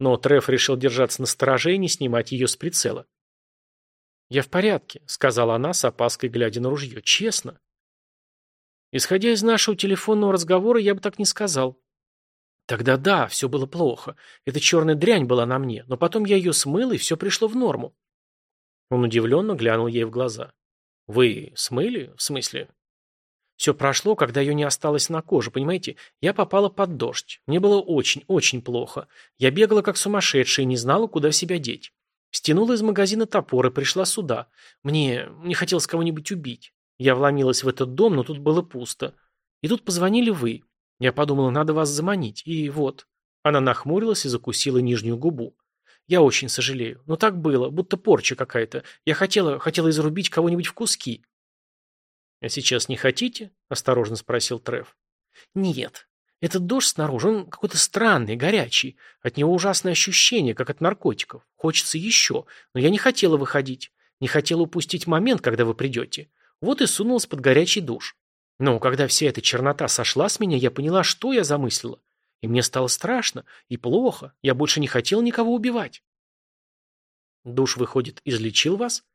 Но Треф решил держаться на стороже и не снимать ее с прицела. «Я в порядке», — сказала она с опаской, глядя на ружье. «Честно». Исходя из нашего телефонного разговора, я бы так не сказал. Тогда да, все было плохо. Эта черная дрянь была на мне, но потом я ее смыл, и все пришло в норму. Он удивленно глянул ей в глаза. «Вы смыли? В смысле?» «Все прошло, когда ее не осталось на коже, понимаете? Я попала под дождь. Мне было очень-очень плохо. Я бегала как сумасшедшая и не знала, куда себя деть. Стянула из магазина топор и пришла сюда. Мне... не хотелось кого-нибудь убить. Я вломилась в этот дом, но тут было пусто. И тут позвонили вы. Я подумала, надо вас заманить. И вот. Она нахмурилась и закусила нижнюю губу. Я очень сожалею. Но так было, будто порча какая-то. Я хотела, хотела изрубить кого-нибудь в куски. А сейчас не хотите? Осторожно спросил Треф. Нет. Этот дождь снаружи, он какой-то странный, горячий. От него ужасное ощущение, как от наркотиков. Хочется еще. Но я не хотела выходить. Не хотела упустить момент, когда вы придете. Вот и сунулась под горячий душ. Но когда вся эта чернота сошла с меня, я поняла, что я замыслила. И мне стало страшно и плохо. Я больше не хотел никого убивать. Душ, выходит, излечил вас?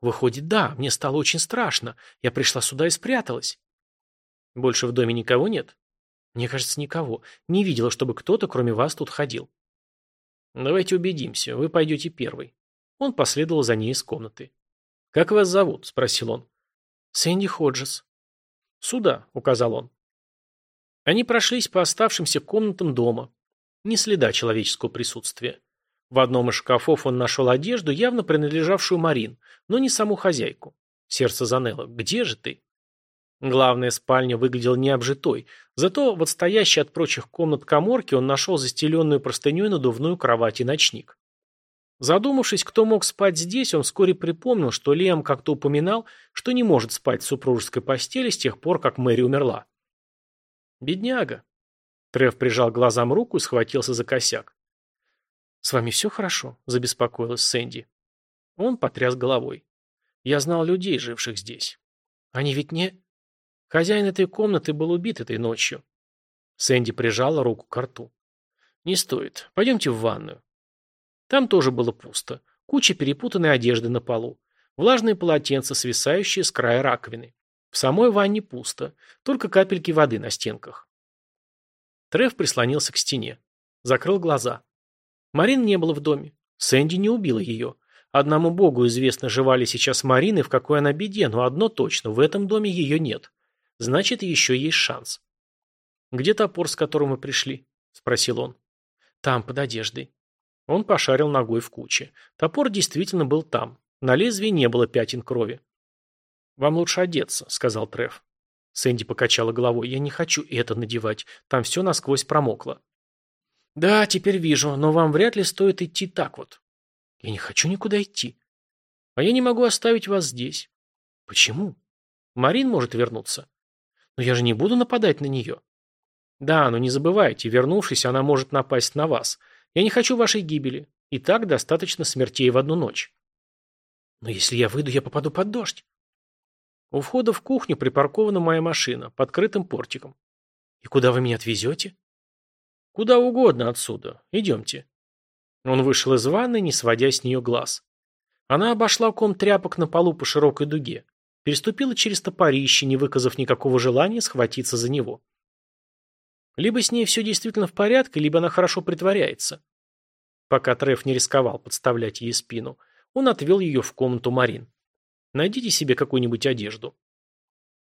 Выходит, да, мне стало очень страшно. Я пришла сюда и спряталась. Больше в доме никого нет? Мне кажется, никого. Не видела, чтобы кто-то, кроме вас, тут ходил. Давайте убедимся. Вы пойдете первый. Он последовал за ней из комнаты. «Как вас зовут?» – спросил он. «Сэнди Ходжес». «Сюда», — указал он. Они прошлись по оставшимся комнатам дома. Ни следа человеческого присутствия. В одном из шкафов он нашел одежду, явно принадлежавшую Марин, но не саму хозяйку. Сердце заныло. «Где же ты?» Главная спальня выглядела необжитой, зато в отстоящей от прочих комнат коморке он нашел застеленную простыней надувную кровать и ночник. Задумавшись, кто мог спать здесь, он вскоре припомнил, что Лиам как-то упоминал, что не может спать в супружеской постели с тех пор, как Мэри умерла. «Бедняга». Трев прижал глазам руку и схватился за косяк. «С вами все хорошо?» – забеспокоилась Сэнди. Он потряс головой. «Я знал людей, живших здесь. Они ведь не...» «Хозяин этой комнаты был убит этой ночью». Сэнди прижала руку к рту. «Не стоит. Пойдемте в ванную». Там тоже было пусто. Куча перепутанной одежды на полу. Влажные полотенца, свисающие с края раковины. В самой ванне пусто. Только капельки воды на стенках. Треф прислонился к стене. Закрыл глаза. Марин не было в доме. Сэнди не убила ее. Одному богу известно, жива ли сейчас Марина и в какой она беде, но одно точно, в этом доме ее нет. Значит, еще есть шанс. «Где топор, с которым мы пришли?» – спросил он. «Там, под одеждой». Он пошарил ногой в куче. Топор действительно был там. На лезвии не было пятен крови. «Вам лучше одеться», — сказал Треф. Сэнди покачала головой. «Я не хочу это надевать. Там все насквозь промокло». «Да, теперь вижу, но вам вряд ли стоит идти так вот». «Я не хочу никуда идти». «А я не могу оставить вас здесь». «Почему?» «Марин может вернуться». «Но я же не буду нападать на нее». «Да, но не забывайте, вернувшись, она может напасть на вас. Я не хочу вашей гибели. И так достаточно смертей в одну ночь». «Но если я выйду, я попаду под дождь». У входа в кухню припаркована моя машина, под крытым портиком. И куда вы меня отвезете? Куда угодно отсюда. Идемте. Он вышел из ванны, не сводя с нее глаз. Она обошла ком тряпок на полу по широкой дуге. Переступила через топорище, не выказав никакого желания схватиться за него. Либо с ней все действительно в порядке, либо она хорошо притворяется. Пока Треф не рисковал подставлять ей спину, он отвел ее в комнату Марин. Найдите себе какую-нибудь одежду».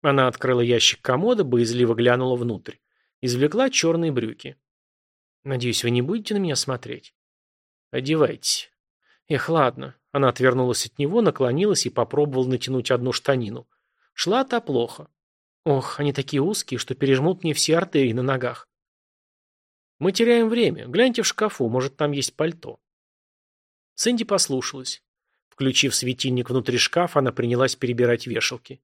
Она открыла ящик комода, боязливо глянула внутрь. Извлекла черные брюки. «Надеюсь, вы не будете на меня смотреть?» «Одевайтесь». «Эх, ладно». Она отвернулась от него, наклонилась и попробовала натянуть одну штанину. Шла-то плохо. Ох, они такие узкие, что пережмут мне все артерии на ногах. Мы теряем время. Гляньте в шкафу, может, там есть пальто. Сэнди послушалась. Включив светильник внутри шкафа, она принялась перебирать вешалки.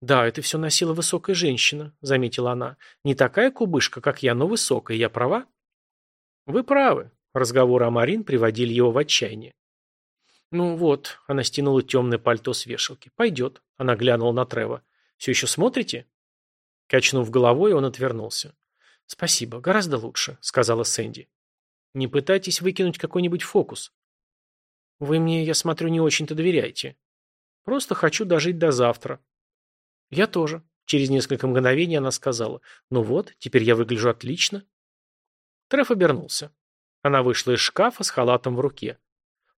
«Да, это все носила высокая женщина», — заметила она. «Не такая кубышка, как я, но высокая. Я права?» «Вы правы». Разговоры о Марин приводили его в отчаяние. «Ну вот», — она стянула темное пальто с вешалки. «Пойдет», — она глянула на Трева. «Все еще смотрите?» Качнув головой, он отвернулся. «Спасибо, гораздо лучше», — сказала Сэнди. «Не пытайтесь выкинуть какой-нибудь фокус. Вы мне, я смотрю, не очень-то доверяете. Просто хочу дожить до завтра. Я тоже. Через несколько мгновений она сказала. Ну вот, теперь я выгляжу отлично. Треф обернулся. Она вышла из шкафа с халатом в руке.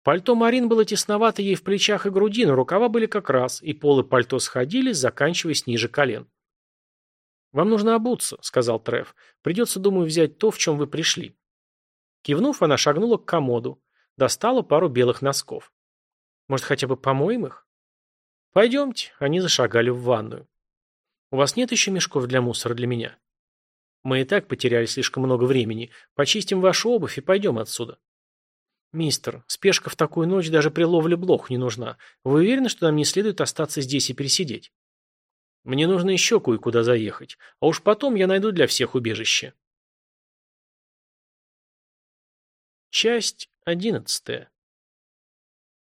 Пальто Марин было тесновато ей в плечах и груди, но рукава были как раз, и полы пальто сходились, заканчиваясь ниже колен. «Вам нужно обуться», — сказал Треф. «Придется, думаю, взять то, в чем вы пришли». Кивнув, она шагнула к комоду. Достала пару белых носков. Может, хотя бы помоем их? Пойдемте. Они зашагали в ванную. У вас нет еще мешков для мусора для меня? Мы и так потеряли слишком много времени. Почистим вашу обувь и пойдем отсюда. Мистер, спешка в такую ночь даже при ловле блох не нужна. Вы уверены, что нам не следует остаться здесь и пересидеть? Мне нужно еще кое-куда заехать. А уж потом я найду для всех убежище. Часть одиннадцатая.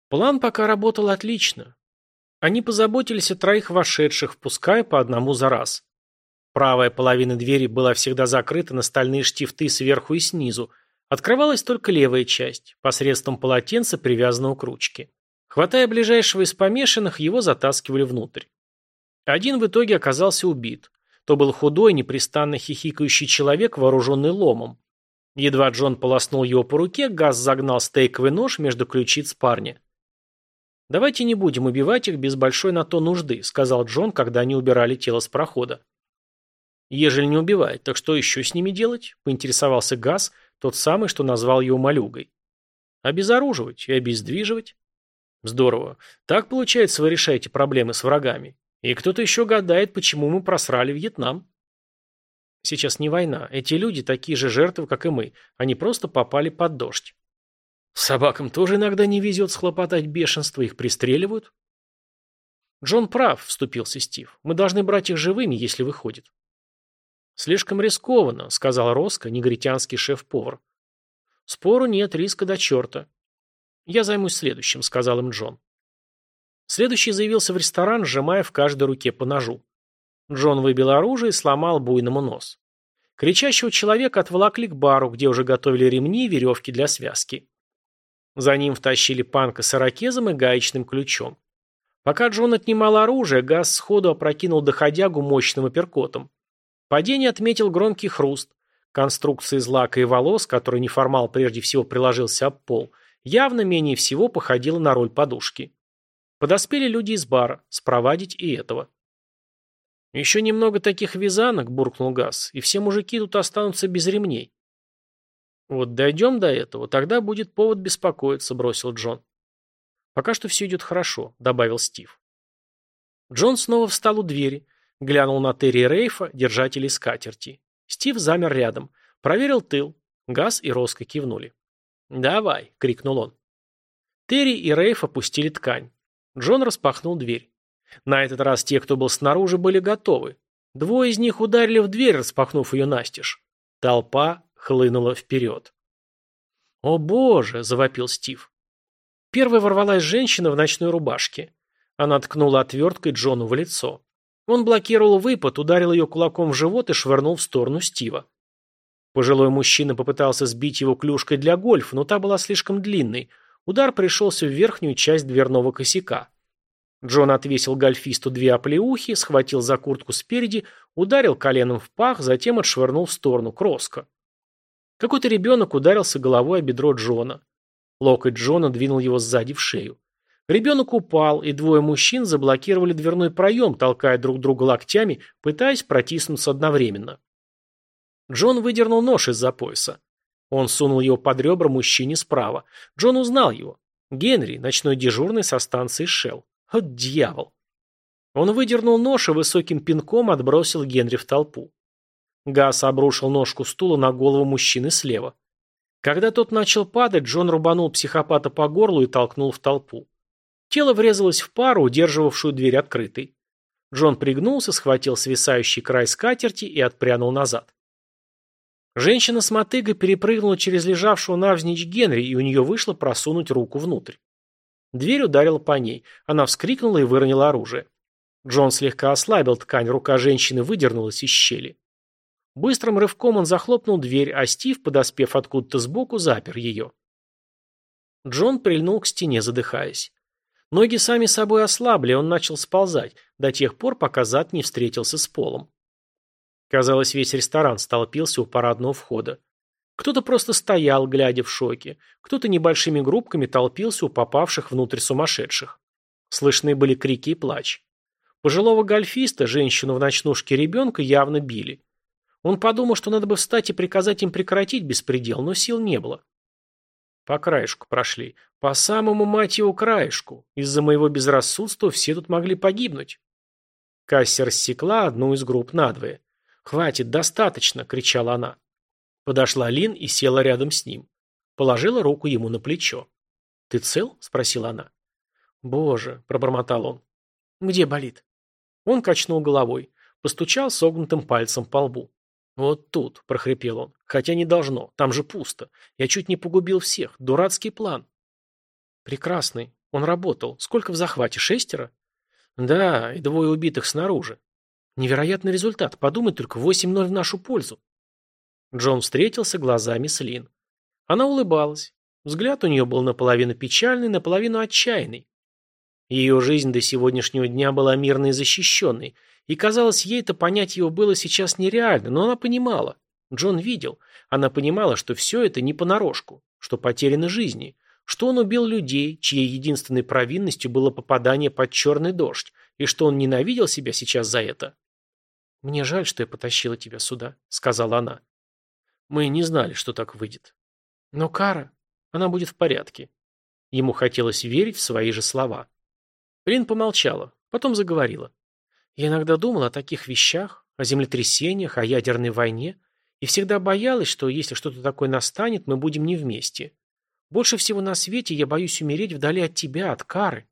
План пока работал отлично. Они позаботились о троих вошедших, впуская по одному за раз. Правая половина двери была всегда закрыта на стальные штифты сверху и снизу. Открывалась только левая часть, посредством полотенца, привязанного к ручке. Хватая ближайшего из помешанных, его затаскивали внутрь. Один в итоге оказался убит. То был худой, непрестанно хихикающий человек, вооруженный ломом. Едва Джон полоснул его по руке, Газ загнал стейковый нож между ключиц парня. «Давайте не будем убивать их без большой на то нужды», сказал Джон, когда они убирали тело с прохода. «Ежели не убивает, так что еще с ними делать?» поинтересовался Газ, тот самый, что назвал его малюгой. «Обезоруживать и обездвиживать». «Здорово. Так, получается, вы решаете проблемы с врагами. И кто-то еще гадает, почему мы просрали Вьетнам». Сейчас не война. Эти люди такие же жертвы, как и мы. Они просто попали под дождь. Собакам тоже иногда не везет схлопотать бешенство, их пристреливают. Джон прав, вступился Стив. Мы должны брать их живыми, если выходит. Слишком рискованно, сказал Роско, негритянский шеф-повар. Спору нет, риска до черта. Я займусь следующим, сказал им Джон. Следующий заявился в ресторан, сжимая в каждой руке по ножу. Джон выбил оружие и сломал буйному нос. Кричащего человека отволокли к бару, где уже готовили ремни и веревки для связки. За ним втащили панка с ирокезом и гаечным ключом. Пока Джон отнимал оружие, Газ сходу опрокинул доходягу мощным апперкотом. Падение отметил громкий хруст. Конструкция из лака и волос, который неформал прежде всего приложился об пол, явно менее всего походила на роль подушки. Подоспели люди из бара, спровадить и этого. «Еще немного таких вязанок», — буркнул Газ, — «и все мужики тут останутся без ремней». «Вот дойдем до этого, тогда будет повод беспокоиться», — бросил Джон. «Пока что все идет хорошо», — добавил Стив. Джон снова встал у двери, глянул на Терри Рейфа, держателей скатерти. Стив замер рядом, проверил тыл. Газ и Роско кивнули. «Давай!» — крикнул он. Терри и Рейф опустили ткань. Джон распахнул дверь. На этот раз те, кто был снаружи, были готовы. Двое из них ударили в дверь, распахнув ее настежь. Толпа хлынула вперед. «О боже!» – завопил Стив. Первой ворвалась женщина в ночной рубашке. Она ткнула отверткой Джону в лицо. Он блокировал выпад, ударил ее кулаком в живот и швырнул в сторону Стива. Пожилой мужчина попытался сбить его клюшкой для гольфа, но та была слишком длинной. Удар пришелся в верхнюю часть дверного косяка. Джон отвесил гольфисту две оплеухи, схватил за куртку спереди, ударил коленом в пах, затем отшвырнул в сторону Кроско. Какой-то ребенок ударился головой о бедро Джона. Локоть Джона двинул его сзади в шею. Ребенок упал, и двое мужчин заблокировали дверной проем, толкая друг друга локтями, пытаясь протиснуться одновременно. Джон выдернул нож из-за пояса. Он сунул его под ребра мужчине справа. Джон узнал его. Генри, ночной дежурный со станции Шелл. От дьявол. Он выдернул нож и высоким пинком отбросил Генри в толпу. Газ обрушил ножку стула на голову мужчины слева. Когда тот начал падать, Джон рубанул психопата по горлу и толкнул в толпу. Тело врезалось в пару, удерживавшую дверь открытой. Джон пригнулся, схватил свисающий край скатерти и отпрянул назад. Женщина с мотыгой перепрыгнула через лежавшего навзничь Генри, и у нее вышло просунуть руку внутрь. Дверь ударила по ней. Она вскрикнула и выронила оружие. Джон слегка ослабил ткань, рука женщины выдернулась из щели. Быстрым рывком он захлопнул дверь, а Стив, подоспев откуда-то сбоку, запер ее. Джон прильнул к стене, задыхаясь. Ноги сами собой ослабли, он начал сползать, до тех пор, пока зад не встретился с полом. Казалось, весь ресторан столпился у парадного входа. Кто-то просто стоял, глядя в шоке, кто-то небольшими группками толпился у попавших внутрь сумасшедших. Слышны были крики и плач. Пожилого гольфиста, женщину в ночнушке ребенка явно били. Он подумал, что надо бы встать и приказать им прекратить беспредел, но сил не было. По краешку прошли. По самому, мать его, краешку. Из-за моего безрассудства все тут могли погибнуть. Касся рассекла одну из групп надвое. «Хватит, достаточно!» — кричала она. Подошла Лин и села рядом с ним. Положила руку ему на плечо. «Ты цел?» – спросила она. «Боже!» – пробормотал он. «Где болит?» Он качнул головой, постучал согнутым пальцем по лбу. «Вот тут», – прохрипел он, – «хотя не должно, там же пусто. Я чуть не погубил всех. Дурацкий план». «Прекрасный. Он работал. Сколько в захвате? Шестеро?» «Да, и двое убитых снаружи. Невероятный результат. Подумай только, 8-0 в нашу пользу. Джон встретился глазами с Лин. Она улыбалась. Взгляд у нее был наполовину печальный, наполовину отчаянный. Ее жизнь до сегодняшнего дня была мирной и защищенной, и казалось, ей это понять его было сейчас нереально, но она понимала. Джон видел. Она понимала, что все это не понарошку, что потеряны жизни, что он убил людей, чьей единственной провинностью было попадание под черный дождь, и что он ненавидел себя сейчас за это. «Мне жаль, что я потащила тебя сюда», — сказала она. Мы не знали, что так выйдет. Но Кара, она будет в порядке. Ему хотелось верить в свои же слова. Лин помолчала, потом заговорила. Я иногда думала о таких вещах, о землетрясениях, о ядерной войне, и всегда боялась, что если что-то такое настанет, мы будем не вместе. Больше всего на свете я боюсь умереть вдали от тебя, от Кары.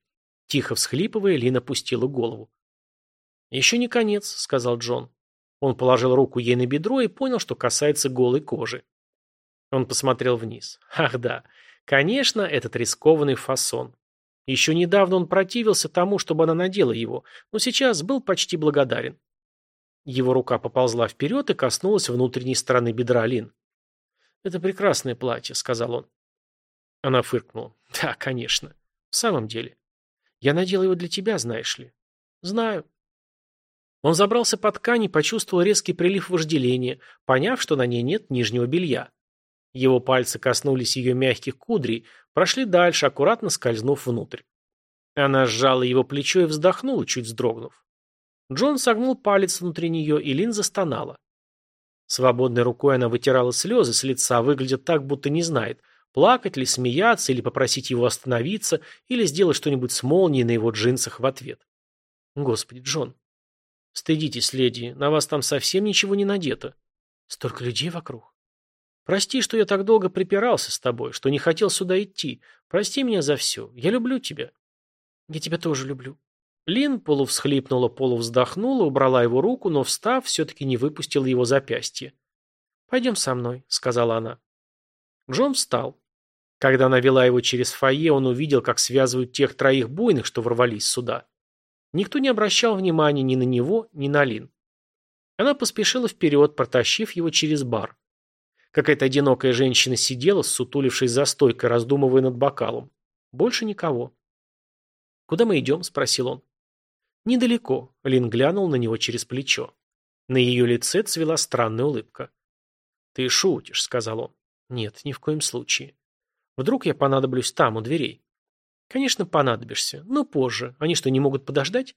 Тихо всхлипывая, Лин опустила голову. «Еще не конец», — сказал Джон. Он положил руку ей на бедро и понял, что касается голой кожи. Он посмотрел вниз. Ах да, конечно, этот рискованный фасон. Еще недавно он противился тому, чтобы она надела его, но сейчас был почти благодарен. Его рука поползла вперед и коснулась внутренней стороны бедра Лин. «Это прекрасное платье», — сказал он. Она фыркнула. «Да, конечно. В самом деле. Я надела его для тебя, знаешь ли». «Знаю». Он забрался под ткань и почувствовал резкий прилив вожделения, поняв, что на ней нет нижнего белья. Его пальцы коснулись ее мягких кудрей, прошли дальше, аккуратно скользнув внутрь. Она сжала его плечо и вздохнула, чуть вздрогнув. Джон согнул палец внутри нее, и Лин застонала. Свободной рукой она вытирала слезы с лица, выглядя так, будто не знает, плакать ли, смеяться, или попросить его остановиться, или сделать что-нибудь с молнией на его джинсах в ответ. Господи, Джон. Стыдитесь, леди, на вас там совсем ничего не надето. Столько людей вокруг. Прости, что я так долго припирался с тобой, что не хотел сюда идти. Прости меня за все. Я люблю тебя. Я тебя тоже люблю. Лин полувсхлипнула, полувздохнула, убрала его руку, но, встав, все-таки не выпустила его запястье. «Пойдем со мной», — сказала она. Джон встал. Когда она вела его через фойе, он увидел, как связывают тех троих буйных, что ворвались сюда. Никто не обращал внимания ни на него, ни на Лин. Она поспешила вперед, протащив его через бар. Какая-то одинокая женщина сидела, сутулившись за стойкой, раздумывая над бокалом. Больше никого. «Куда мы идем?» – спросил он. «Недалеко», – Лин глянул на него через плечо. На ее лице цвела странная улыбка. «Ты шутишь», – сказал он. «Нет, ни в коем случае. Вдруг я понадоблюсь там, у дверей?» «Конечно, понадобишься, но позже. Они что, не могут подождать?»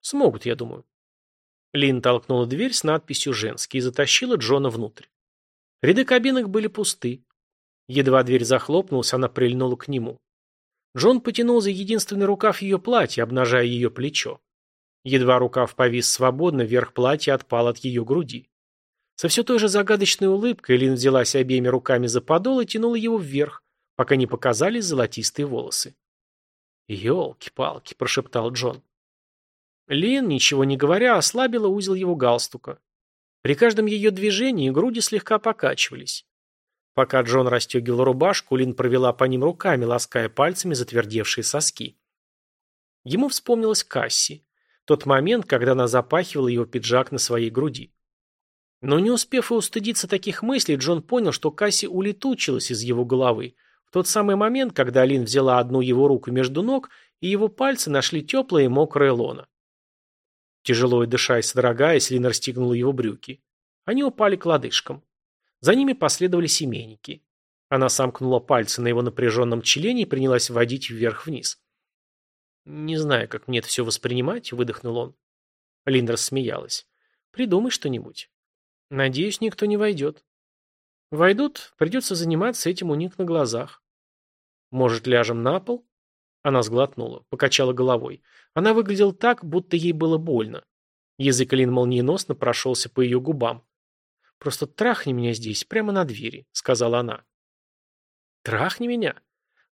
«Смогут, я думаю». Лин толкнула дверь с надписью «Женский» и затащила Джона внутрь. Ряды кабинок были пусты. Едва дверь захлопнулась, она прильнула к нему. Джон потянул за единственный рукав ее платья, обнажая ее плечо. Едва рукав повис свободно, верх платья отпал от ее груди. Со все той же загадочной улыбкой Лин взялась обеими руками за подол и тянула его вверх, пока не показались золотистые волосы. «Елки-палки», — прошептал Джон. Лин, ничего не говоря, ослабила узел его галстука. При каждом ее движении груди слегка покачивались. Пока Джон расстегивал рубашку, Лин провела по ним руками, лаская пальцами затвердевшие соски. Ему вспомнилась Касси. Тот момент, когда она запахивала его пиджак на своей груди. Но не успев и устыдиться таких мыслей, Джон понял, что Касси улетучилась из его головы. В тот самый момент, когда Лин взяла одну его руку между ног, и его пальцы нашли теплое и мокрое лоно. Тяжело и дыша и содрогаясь, Лин расстегнула его брюки. Они упали к лодыжкам. За ними последовали семейники. Она сомкнула пальцы на его напряженном члене и принялась водить вверх-вниз. «Не знаю, как мне это все воспринимать», — выдохнул он. Лин рассмеялась. «Придумай что-нибудь. Надеюсь, никто не войдет. Войдут, придется заниматься этим у них на глазах. Может, ляжем на пол?» Она сглотнула, покачала головой. Она выглядела так, будто ей было больно. Язык Лин молниеносно прошелся по ее губам. «Просто трахни меня здесь, прямо на двери», — сказала она. «Трахни меня?»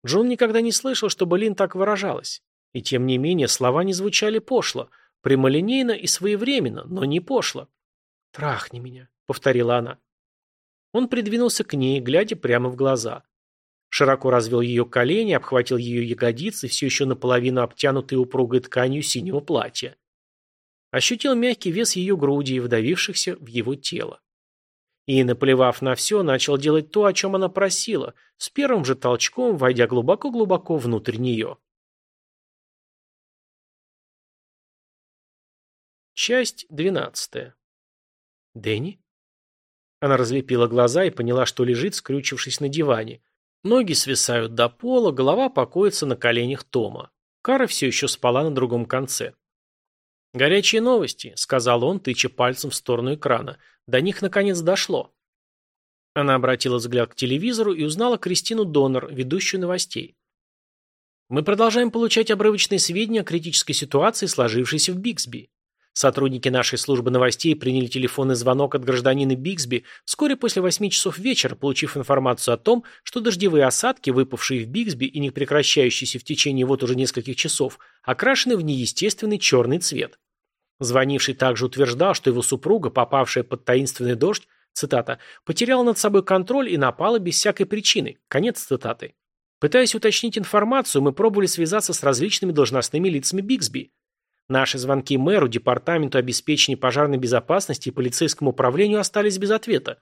Джон никогда не слышал, чтобы Лин так выражалась. И тем не менее слова не звучали пошло, прямолинейно и своевременно, но не пошло. «Трахни меня», — повторила она. Он придвинулся к ней, глядя прямо в глаза. Широко развел ее колени, обхватил ее ягодицы, все еще наполовину обтянутые упругой тканью синего платья. Ощутил мягкий вес ее груди, вдавившихся в его тело. И, наплевав на все, начал делать то, о чем она просила, с первым же толчком, войдя глубоко-глубоко внутрь нее. Часть двенадцатая. Дэнни? Она разлепила глаза и поняла, что лежит, скрючившись на диване. Ноги свисают до пола, голова покоится на коленях Тома. Кара все еще спала на другом конце. «Горячие новости», — сказал он, тыча пальцем в сторону экрана. До них наконец дошло. Она обратила взгляд к телевизору и узнала Кристину Донор, ведущую новостей. Мы продолжаем получать обрывочные сведения о критической ситуации, сложившейся в Биксби. Сотрудники нашей службы новостей приняли телефонный звонок от гражданина Биксби вскоре после 8 часов вечера, получив информацию о том, что дождевые осадки, выпавшие в Биксби и не прекращающиеся в течение вот уже нескольких часов, окрашены в неестественный черный цвет. Звонивший также утверждал, что его супруга, попавшая под таинственный дождь, Цитата. «Потеряла над собой контроль и напала без всякой причины». Конец цитаты. Пытаясь уточнить информацию, мы пробовали связаться с различными должностными лицами Бигсби. Наши звонки мэру, департаменту обеспечения пожарной безопасности и полицейскому управлению остались без ответа.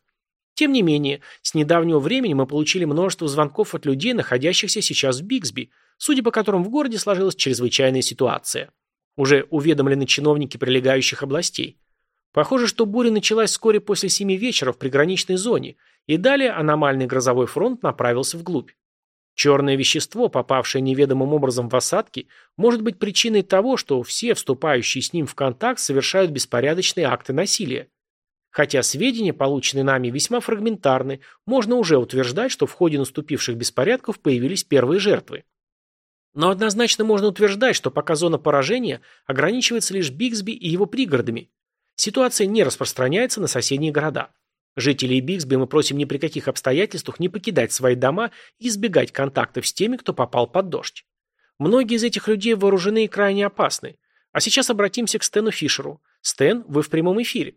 Тем не менее, с недавнего времени мы получили множество звонков от людей, находящихся сейчас в Бигсби, судя по которым в городе сложилась чрезвычайная ситуация. Уже уведомлены чиновники прилегающих областей. Похоже, что буря началась вскоре после семи вечера в приграничной зоне, и далее аномальный грозовой фронт направился вглубь. Черное вещество, попавшее неведомым образом в осадки, может быть причиной того, что все вступающие с ним в контакт совершают беспорядочные акты насилия. Хотя сведения, полученные нами, весьма фрагментарны, можно уже утверждать, что в ходе наступивших беспорядков появились первые жертвы. Но однозначно можно утверждать, что пока зона поражения ограничивается лишь Бигсби и его пригородами. Ситуация не распространяется на соседние города. Жителей Бигсби мы просим ни при каких обстоятельствах не покидать свои дома и избегать контактов с теми, кто попал под дождь. Многие из этих людей вооружены и крайне опасны. А сейчас обратимся к Стэну Фишеру. Стэн, вы в прямом эфире.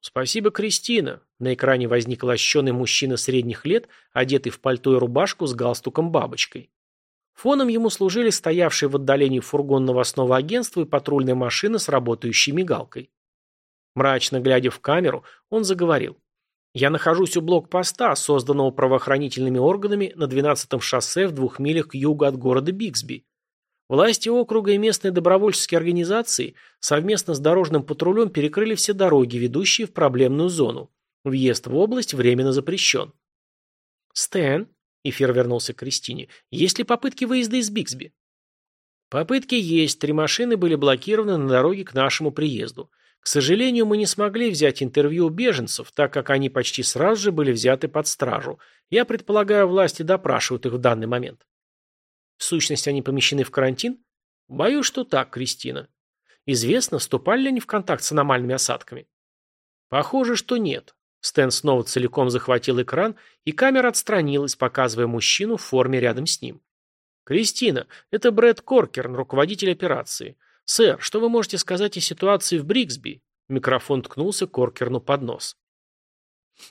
Спасибо, Кристина. На экране возник лощеный мужчина средних лет, одетый в пальто и рубашку с галстуком-бабочкой. Фоном ему служили стоявшие в отдалении фургон новостного агентства и патрульная машина с работающей мигалкой. Мрачно глядя в камеру, он заговорил. «Я нахожусь у блокпоста, созданного правоохранительными органами на 12-м шоссе в двух милях к югу от города Биксби. Власти округа и местные добровольческие организации совместно с дорожным патрулем перекрыли все дороги, ведущие в проблемную зону. Въезд в область временно запрещен». «Стэн», — эфир вернулся к Кристине, — «есть ли попытки выезда из Биксби?» «Попытки есть. Три машины были блокированы на дороге к нашему приезду. К сожалению, мы не смогли взять интервью у беженцев, так как они почти сразу же были взяты под стражу. Я предполагаю, власти допрашивают их в данный момент. В сущности, они помещены в карантин? Боюсь, что так, Кристина. Известно, вступали ли они в контакт с аномальными осадками? Похоже, что нет. Стэн снова целиком захватил экран, и камера отстранилась, показывая мужчину в форме рядом с ним. «Кристина, это Брэд Коркерн, руководитель операции. «Сэр, что вы можете сказать о ситуации в Бриксби?» Микрофон ткнулся Коркерну под нос.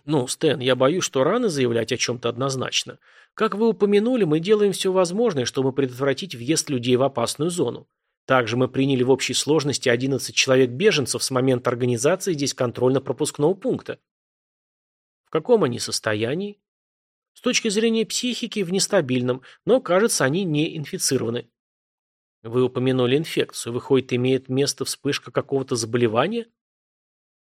«Ну, Стэн, я боюсь, что рано заявлять о чем-то однозначно. Как вы упомянули, мы делаем все возможное, чтобы предотвратить въезд людей в опасную зону. Также мы приняли в общей сложности 11 человек-беженцев с момента организации здесь контрольно-пропускного пункта. В каком они состоянии? С точки зрения психики, в нестабильном, но, кажется, они не инфицированы. Вы упомянули инфекцию. Выходит, имеет место вспышка какого-то заболевания?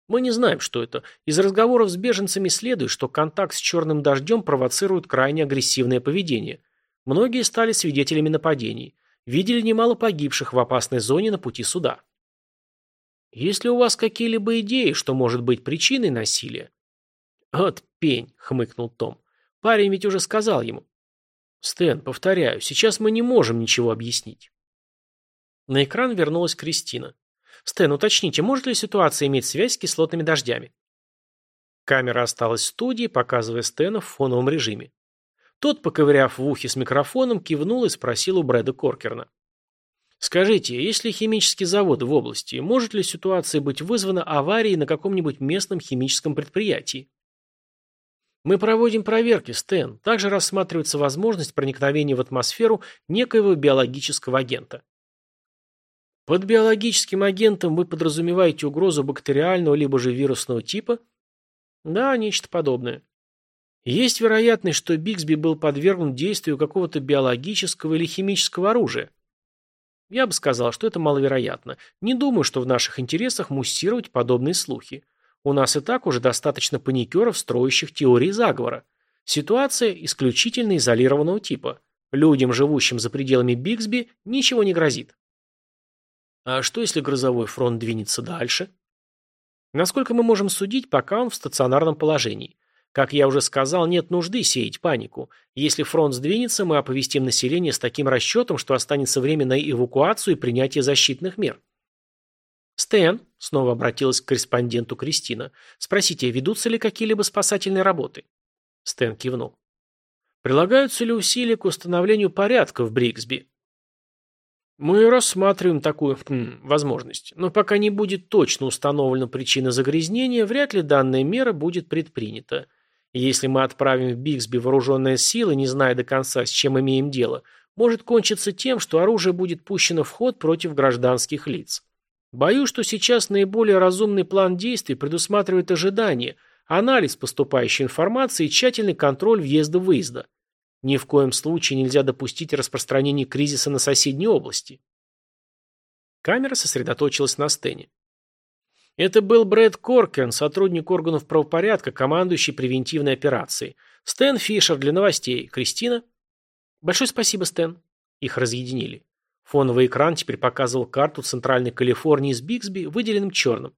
Мы не знаем, что это. Из разговоров с беженцами следует, что контакт с черным дождем провоцирует крайне агрессивное поведение. Многие стали свидетелями нападений. Видели немало погибших в опасной зоне на пути суда. Есть ли у вас какие-либо идеи, что может быть причиной насилия? «От пень», — хмыкнул Том. «Парень ведь уже сказал ему». «Стэн, повторяю, сейчас мы не можем ничего объяснить. На экран вернулась Кристина. «Стэн, уточните, может ли ситуация иметь связь с кислотными дождями?» Камера осталась в студии, показывая Стэна в фоновом режиме. Тот, поковыряв в ухе с микрофоном, кивнул и спросил у Брэда Коркерна. «Скажите, есть ли химический завод в области, может ли ситуация быть вызвана аварией на каком-нибудь местном химическом предприятии?» Мы проводим проверки, Стэн. Также рассматривается возможность проникновения в атмосферу некоего биологического агента. Под биологическим агентом вы подразумеваете угрозу бактериального либо же вирусного типа? Да, нечто подобное. Есть вероятность, что Биксби был подвергнут действию какого-то биологического или химического оружия. Я бы сказал, что это маловероятно. Не думаю, что в наших интересах муссировать подобные слухи. У нас и так уже достаточно паникеров, строящих теории заговора. Ситуация исключительно изолированного типа. Людям, живущим за пределами Биксби, ничего не грозит. А что, если грозовой фронт двинется дальше? Насколько мы можем судить, пока он в стационарном положении. Как я уже сказал, нет нужды сеять панику. Если фронт сдвинется, мы оповестим население с таким расчетом, что останется время на эвакуацию и принятие защитных мер. «Стэн», — снова обратилась к корреспонденту Кристина, — «спросите, ведутся ли какие-либо спасательные работы?» Стэн кивнул. «Прилагаются ли усилия к установлению порядка в Бриксби?» Мы рассматриваем такую хм, возможность, но пока не будет точно установлена причина загрязнения, вряд ли данная мера будет предпринята. Если мы отправим в Бигсби вооруженные силы, не зная до конца, с чем имеем дело, может кончиться тем, что оружие будет пущено в ход против гражданских лиц. Боюсь, что сейчас наиболее разумный план действий предусматривает ожидание, анализ поступающей информации и тщательный контроль въезда-выезда. Ни в коем случае нельзя допустить распространения кризиса на соседней области. Камера сосредоточилась на Стене. Это был Брэд Коркен, сотрудник органов правопорядка, командующий превентивной операцией. Стэн Фишер для новостей. Кристина? Большое спасибо, Стэн. Их разъединили. Фоновый экран теперь показывал карту Центральной Калифорнии с Бигсби, выделенным черным.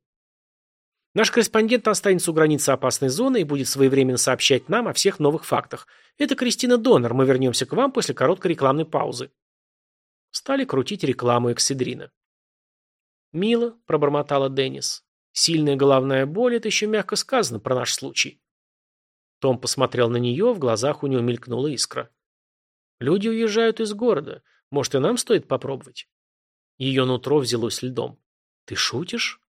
Наш корреспондент останется у границы опасной зоны и будет своевременно сообщать нам о всех новых фактах. Это Кристина Донор. Мы вернемся к вам после короткой рекламной паузы. Стали крутить рекламу Экседрина. «Мило», — пробормотала Деннис. «Сильная головная боль — это еще мягко сказано про наш случай». Том посмотрел на нее, в глазах у него мелькнула искра. «Люди уезжают из города. Может, и нам стоит попробовать?» Ее нутро взялось льдом. «Ты шутишь?»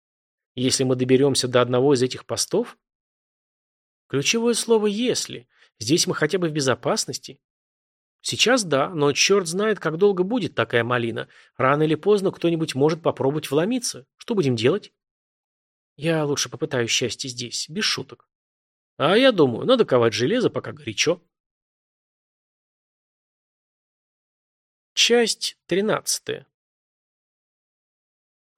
Если мы доберемся до одного из этих постов? Ключевое слово «если». Здесь мы хотя бы в безопасности. Сейчас да, но черт знает, как долго будет такая малина. Рано или поздно кто-нибудь может попробовать вломиться. Что будем делать? Я лучше попытаюсь счастье здесь, без шуток. А я думаю, надо ковать железо, пока горячо. Часть тринадцатая.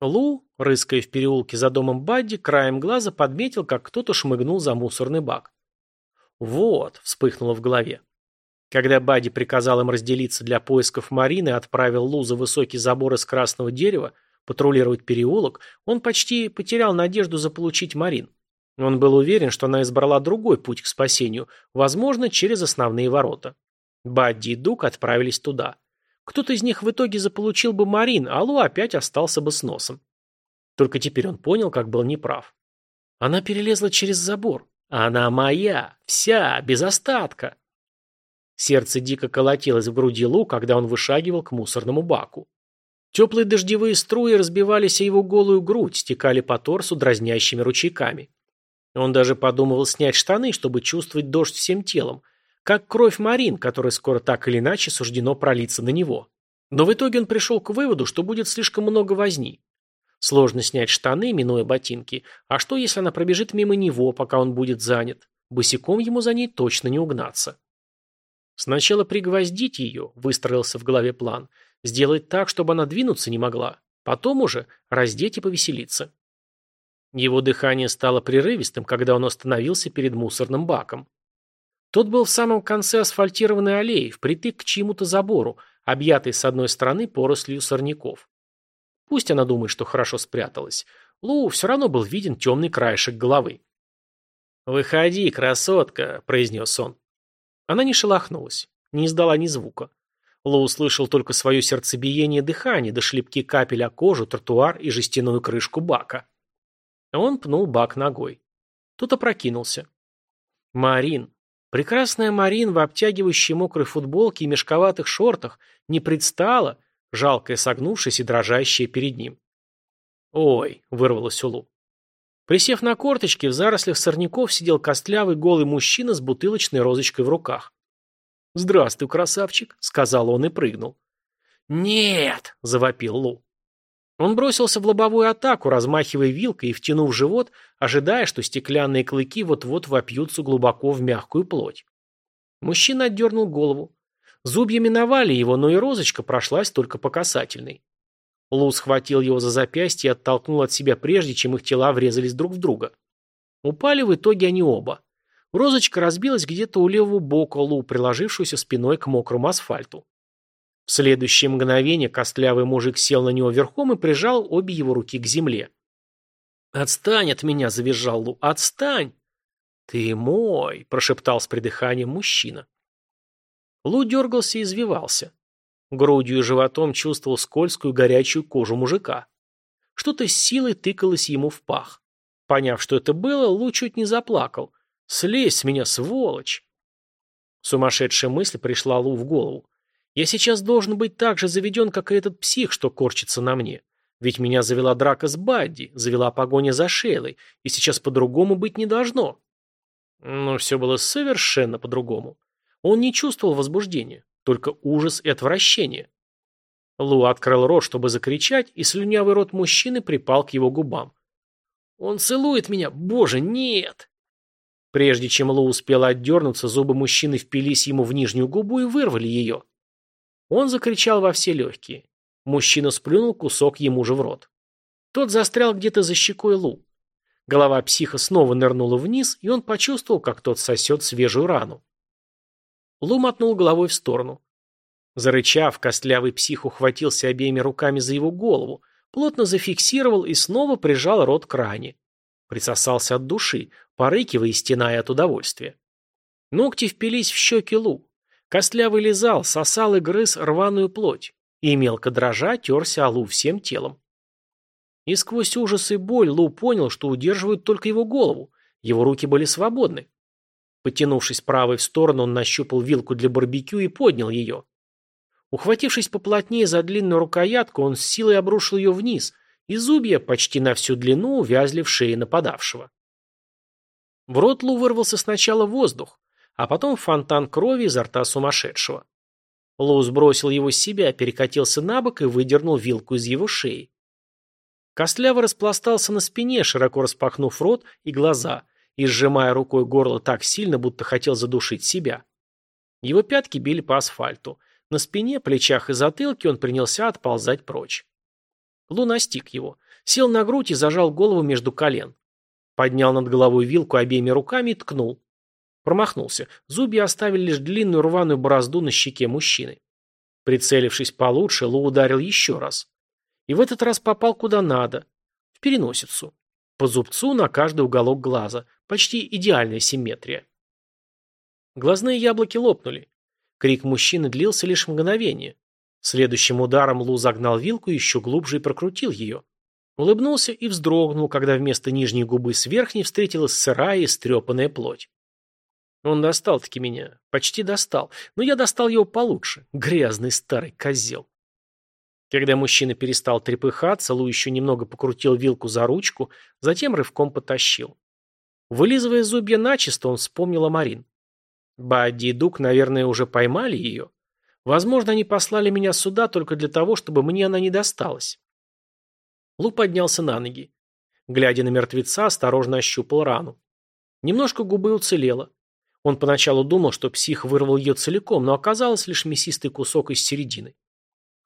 Лу, рыская в переулке за домом Бадди, краем глаза подметил, как кто-то шмыгнул за мусорный бак. «Вот», — вспыхнуло в голове. Когда Бадди приказал им разделиться для поисков Марины и отправил Лу за высокий забор из красного дерева патрулировать переулок, он почти потерял надежду заполучить Марин. Он был уверен, что она избрала другой путь к спасению, возможно, через основные ворота. Бадди и Дук отправились туда. Кто-то из них в итоге заполучил бы Марин, а Лу опять остался бы с носом. Только теперь он понял, как был неправ. Она перелезла через забор. Она моя, вся, без остатка. Сердце дико колотилось в груди Лу, когда он вышагивал к мусорному баку. Теплые дождевые струи разбивались о его голую грудь, стекали по торсу дразнящими ручейками. Он даже подумывал снять штаны, чтобы чувствовать дождь всем телом, как кровь Марин, которая скоро так или иначе суждено пролиться на него. Но в итоге он пришел к выводу, что будет слишком много возни. Сложно снять штаны, минуя ботинки. А что, если она пробежит мимо него, пока он будет занят? Босиком ему за ней точно не угнаться. Сначала пригвоздить ее, выстроился в голове план. Сделать так, чтобы она двинуться не могла. Потом уже раздеть и повеселиться. Его дыхание стало прерывистым, когда он остановился перед мусорным баком. Тот был в самом конце асфальтированной аллеи, впритык к чьему-то забору, объятый с одной стороны порослью сорняков. Пусть она думает, что хорошо спряталась. Лу все равно был виден темный краешек головы. «Выходи, красотка», — произнес он. Она не шелохнулась, не издала ни звука. Лу услышал только свое сердцебиение и дыхание, до шлепки капель о кожу, тротуар и жестяную крышку бака. Он пнул бак ногой. Тут опрокинулся. Марин, Прекрасная Марин в обтягивающей мокрой футболке и мешковатых шортах не предстала, жалкая согнувшись и дрожащая перед ним. «Ой!» — вырвалось у Лу. Присев на корточки, в зарослях сорняков сидел костлявый голый мужчина с бутылочной розочкой в руках. «Здравствуй, красавчик», — сказал он и прыгнул. «Нет!» — завопил Лу. Он бросился в лобовую атаку, размахивая вилкой и втянув живот, ожидая, что стеклянные клыки вот-вот вопьются глубоко в мягкую плоть. Мужчина отдернул голову. Зубья миновали его, но и розочка прошлась только по касательной. Лу схватил его за запястье и оттолкнул от себя прежде, чем их тела врезались друг в друга. Упали в итоге они оба. Розочка разбилась где-то у левого бока Лу, приложившуюся спиной к мокрому асфальту. В следующее мгновение костлявый мужик сел на него верхом и прижал обе его руки к земле. «Отстань от меня!» – завизжал Лу. «Отстань!» «Ты мой!» – прошептал с придыханием мужчина. Лу дергался и извивался. Грудью и животом чувствовал скользкую горячую кожу мужика. Что-то с силой тыкалось ему в пах. Поняв, что это было, Лу чуть не заплакал. «Слезь с меня, сволочь!» Сумасшедшая мысль пришла Лу в голову. Я сейчас должен быть так же заведен, как и этот псих, что корчится на мне. Ведь меня завела драка с Бадди, завела погоня за Шейлой, и сейчас по-другому быть не должно. Но все было совершенно по-другому. Он не чувствовал возбуждения, только ужас и отвращение. Лу открыл рот, чтобы закричать, и слюнявый рот мужчины припал к его губам. «Он целует меня! Боже, нет!» Прежде чем Лу успела отдернуться, зубы мужчины впились ему в нижнюю губу и вырвали ее. Он закричал во все легкие. Мужчина сплюнул кусок ему же в рот. Тот застрял где-то за щекой Лу. Голова психа снова нырнула вниз, и он почувствовал, как тот сосет свежую рану. Лу мотнул головой в сторону. Зарычав, костлявый псих ухватился обеими руками за его голову, плотно зафиксировал и снова прижал рот к ране. Присосался от души, порыкивая и стеная от удовольствия. Ногти впились в щеки Лу. Костлявый лизал, сосал и грыз рваную плоть, и мелко дрожа терся о Лу всем телом. И сквозь ужас и боль Лу понял, что удерживают только его голову, его руки были свободны. Потянувшись правой в сторону, он нащупал вилку для барбекю и поднял ее. Ухватившись поплотнее за длинную рукоятку, он с силой обрушил ее вниз, и зубья почти на всю длину увязли в шее нападавшего. В рот Лу вырвался сначала воздух, а потом фонтан крови изо рта сумасшедшего. Лу сбросил его с себя, перекатился на бок и выдернул вилку из его шеи. Костляво распластался на спине, широко распахнув рот и глаза, и сжимая рукой горло так сильно, будто хотел задушить себя. Его пятки били по асфальту. На спине, плечах и затылке он принялся отползать прочь. Лу настиг его, сел на грудь и зажал голову между колен. Поднял над головой вилку обеими руками и ткнул. Промахнулся. Зубья оставили лишь длинную рваную борозду на щеке мужчины. Прицелившись получше, Лу ударил еще раз. И в этот раз попал куда надо. В переносицу. По зубцу на каждый уголок глаза. Почти идеальная симметрия. Глазные яблоки лопнули. Крик мужчины длился лишь мгновение. Следующим ударом Лу загнал вилку еще глубже и прокрутил ее. Улыбнулся и вздрогнул, когда вместо нижней губы с верхней встретилась сырая и стрепанная плоть. Он достал-таки меня. Почти достал. Но я достал его получше. Грязный старый козел. Когда мужчина перестал трепыхаться, Лу еще немного покрутил вилку за ручку, затем рывком потащил. Вылизывая зубья начисто, он вспомнил о Марин. Бадди и Дук, наверное, уже поймали ее. Возможно, они послали меня сюда только для того, чтобы мне она не досталась. Лу поднялся на ноги. Глядя на мертвеца, осторожно ощупал рану. Немножко губы уцелело. Он поначалу думал, что псих вырвал ее целиком, но оказалось лишь мясистый кусок из середины.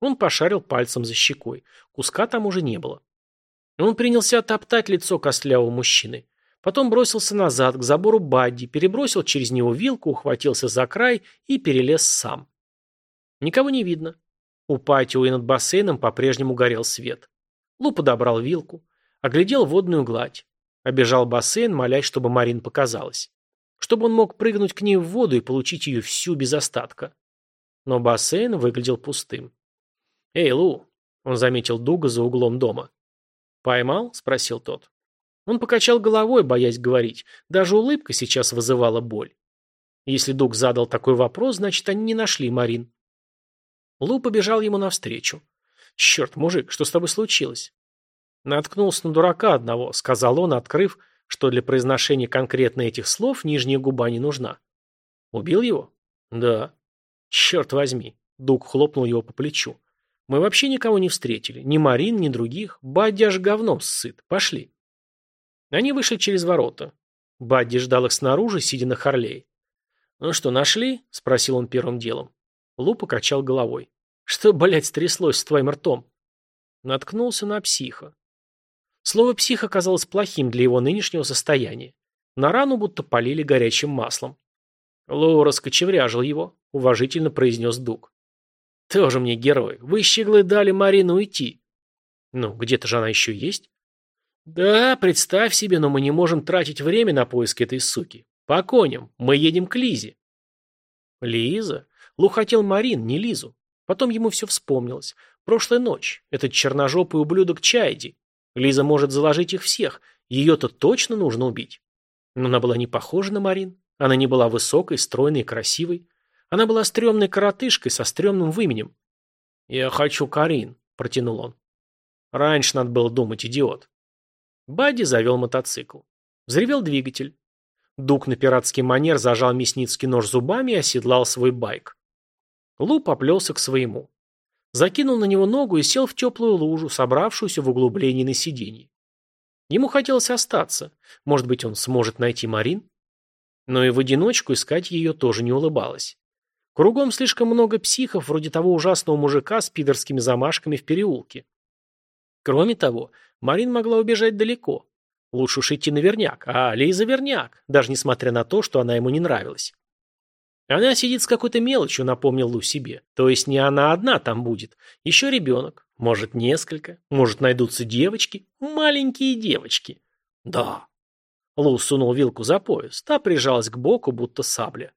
Он пошарил пальцем за щекой. Куска там уже не было. Он принялся топтать лицо костлявого мужчины. Потом бросился назад, к забору Бадди, перебросил через него вилку, ухватился за край и перелез сам. Никого не видно. У патио и над бассейном по-прежнему горел свет. Лу подобрал вилку, оглядел водную гладь. Обежал бассейн, молясь, чтобы Марин показалась чтобы он мог прыгнуть к ней в воду и получить ее всю без остатка. Но бассейн выглядел пустым. «Эй, Лу!» – он заметил Дуга за углом дома. «Поймал?» – спросил тот. Он покачал головой, боясь говорить. Даже улыбка сейчас вызывала боль. Если Дуг задал такой вопрос, значит, они не нашли Марин. Лу побежал ему навстречу. «Черт, мужик, что с тобой случилось?» «Наткнулся на дурака одного», — сказал он, открыв что для произношения конкретно этих слов нижняя губа не нужна. Убил его? Да. Черт возьми. Дуг хлопнул его по плечу. Мы вообще никого не встретили. Ни Марин, ни других. Бадди аж говном сыт. Пошли. Они вышли через ворота. Бадди ждал их снаружи, сидя на Харлее. «Ну что, нашли?» – спросил он первым делом. Лу покачал головой. «Что, блядь, стряслось с твоим ртом?» Наткнулся на психа. Слово «псих» оказалось плохим для его нынешнего состояния. На рану будто полили горячим маслом. Лоу раскочевряжил его, уважительно произнес Дуг. «Тоже мне герой. Вы, щеглы, дали Марину уйти». «Ну, где-то же она еще есть?» «Да, представь себе, но мы не можем тратить время на поиск этой суки. По коням. Мы едем к Лизе». «Лиза?» Лу хотел Марин, не Лизу. Потом ему все вспомнилось. Прошлая ночь. Этот черножопый ублюдок Чайди. Лиза может заложить их всех. Ее-то точно нужно убить. Но она была не похожа на Марин. Она не была высокой, стройной и красивой. Она была стрёмной коротышкой со стрёмным выменем. «Я хочу Карин», — протянул он. «Раньше надо было думать, идиот». Бадди завел мотоцикл. Взревел двигатель. Дук на пиратский манер зажал мясницкий нож зубами и оседлал свой байк. Лу поплелся к своему. Закинул на него ногу и сел в теплую лужу, собравшуюся в углублении на сиденье. Ему хотелось остаться. Может быть, он сможет найти Марин? Но и в одиночку искать ее тоже не улыбалось. Кругом слишком много психов, вроде того ужасного мужика с пидорскими замашками в переулке. Кроме того, Марин могла убежать далеко. Лучше уж идти наверняк, а Лейза верняк, даже несмотря на то, что она ему не нравилась. Она сидит с какой-то мелочью, напомнил Лу себе. То есть не она одна там будет. Еще ребенок. Может, несколько. Может, найдутся девочки. Маленькие девочки. Да. Лу сунул вилку за пояс. Та прижалась к боку, будто сабля.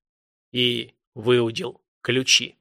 И выудил ключи.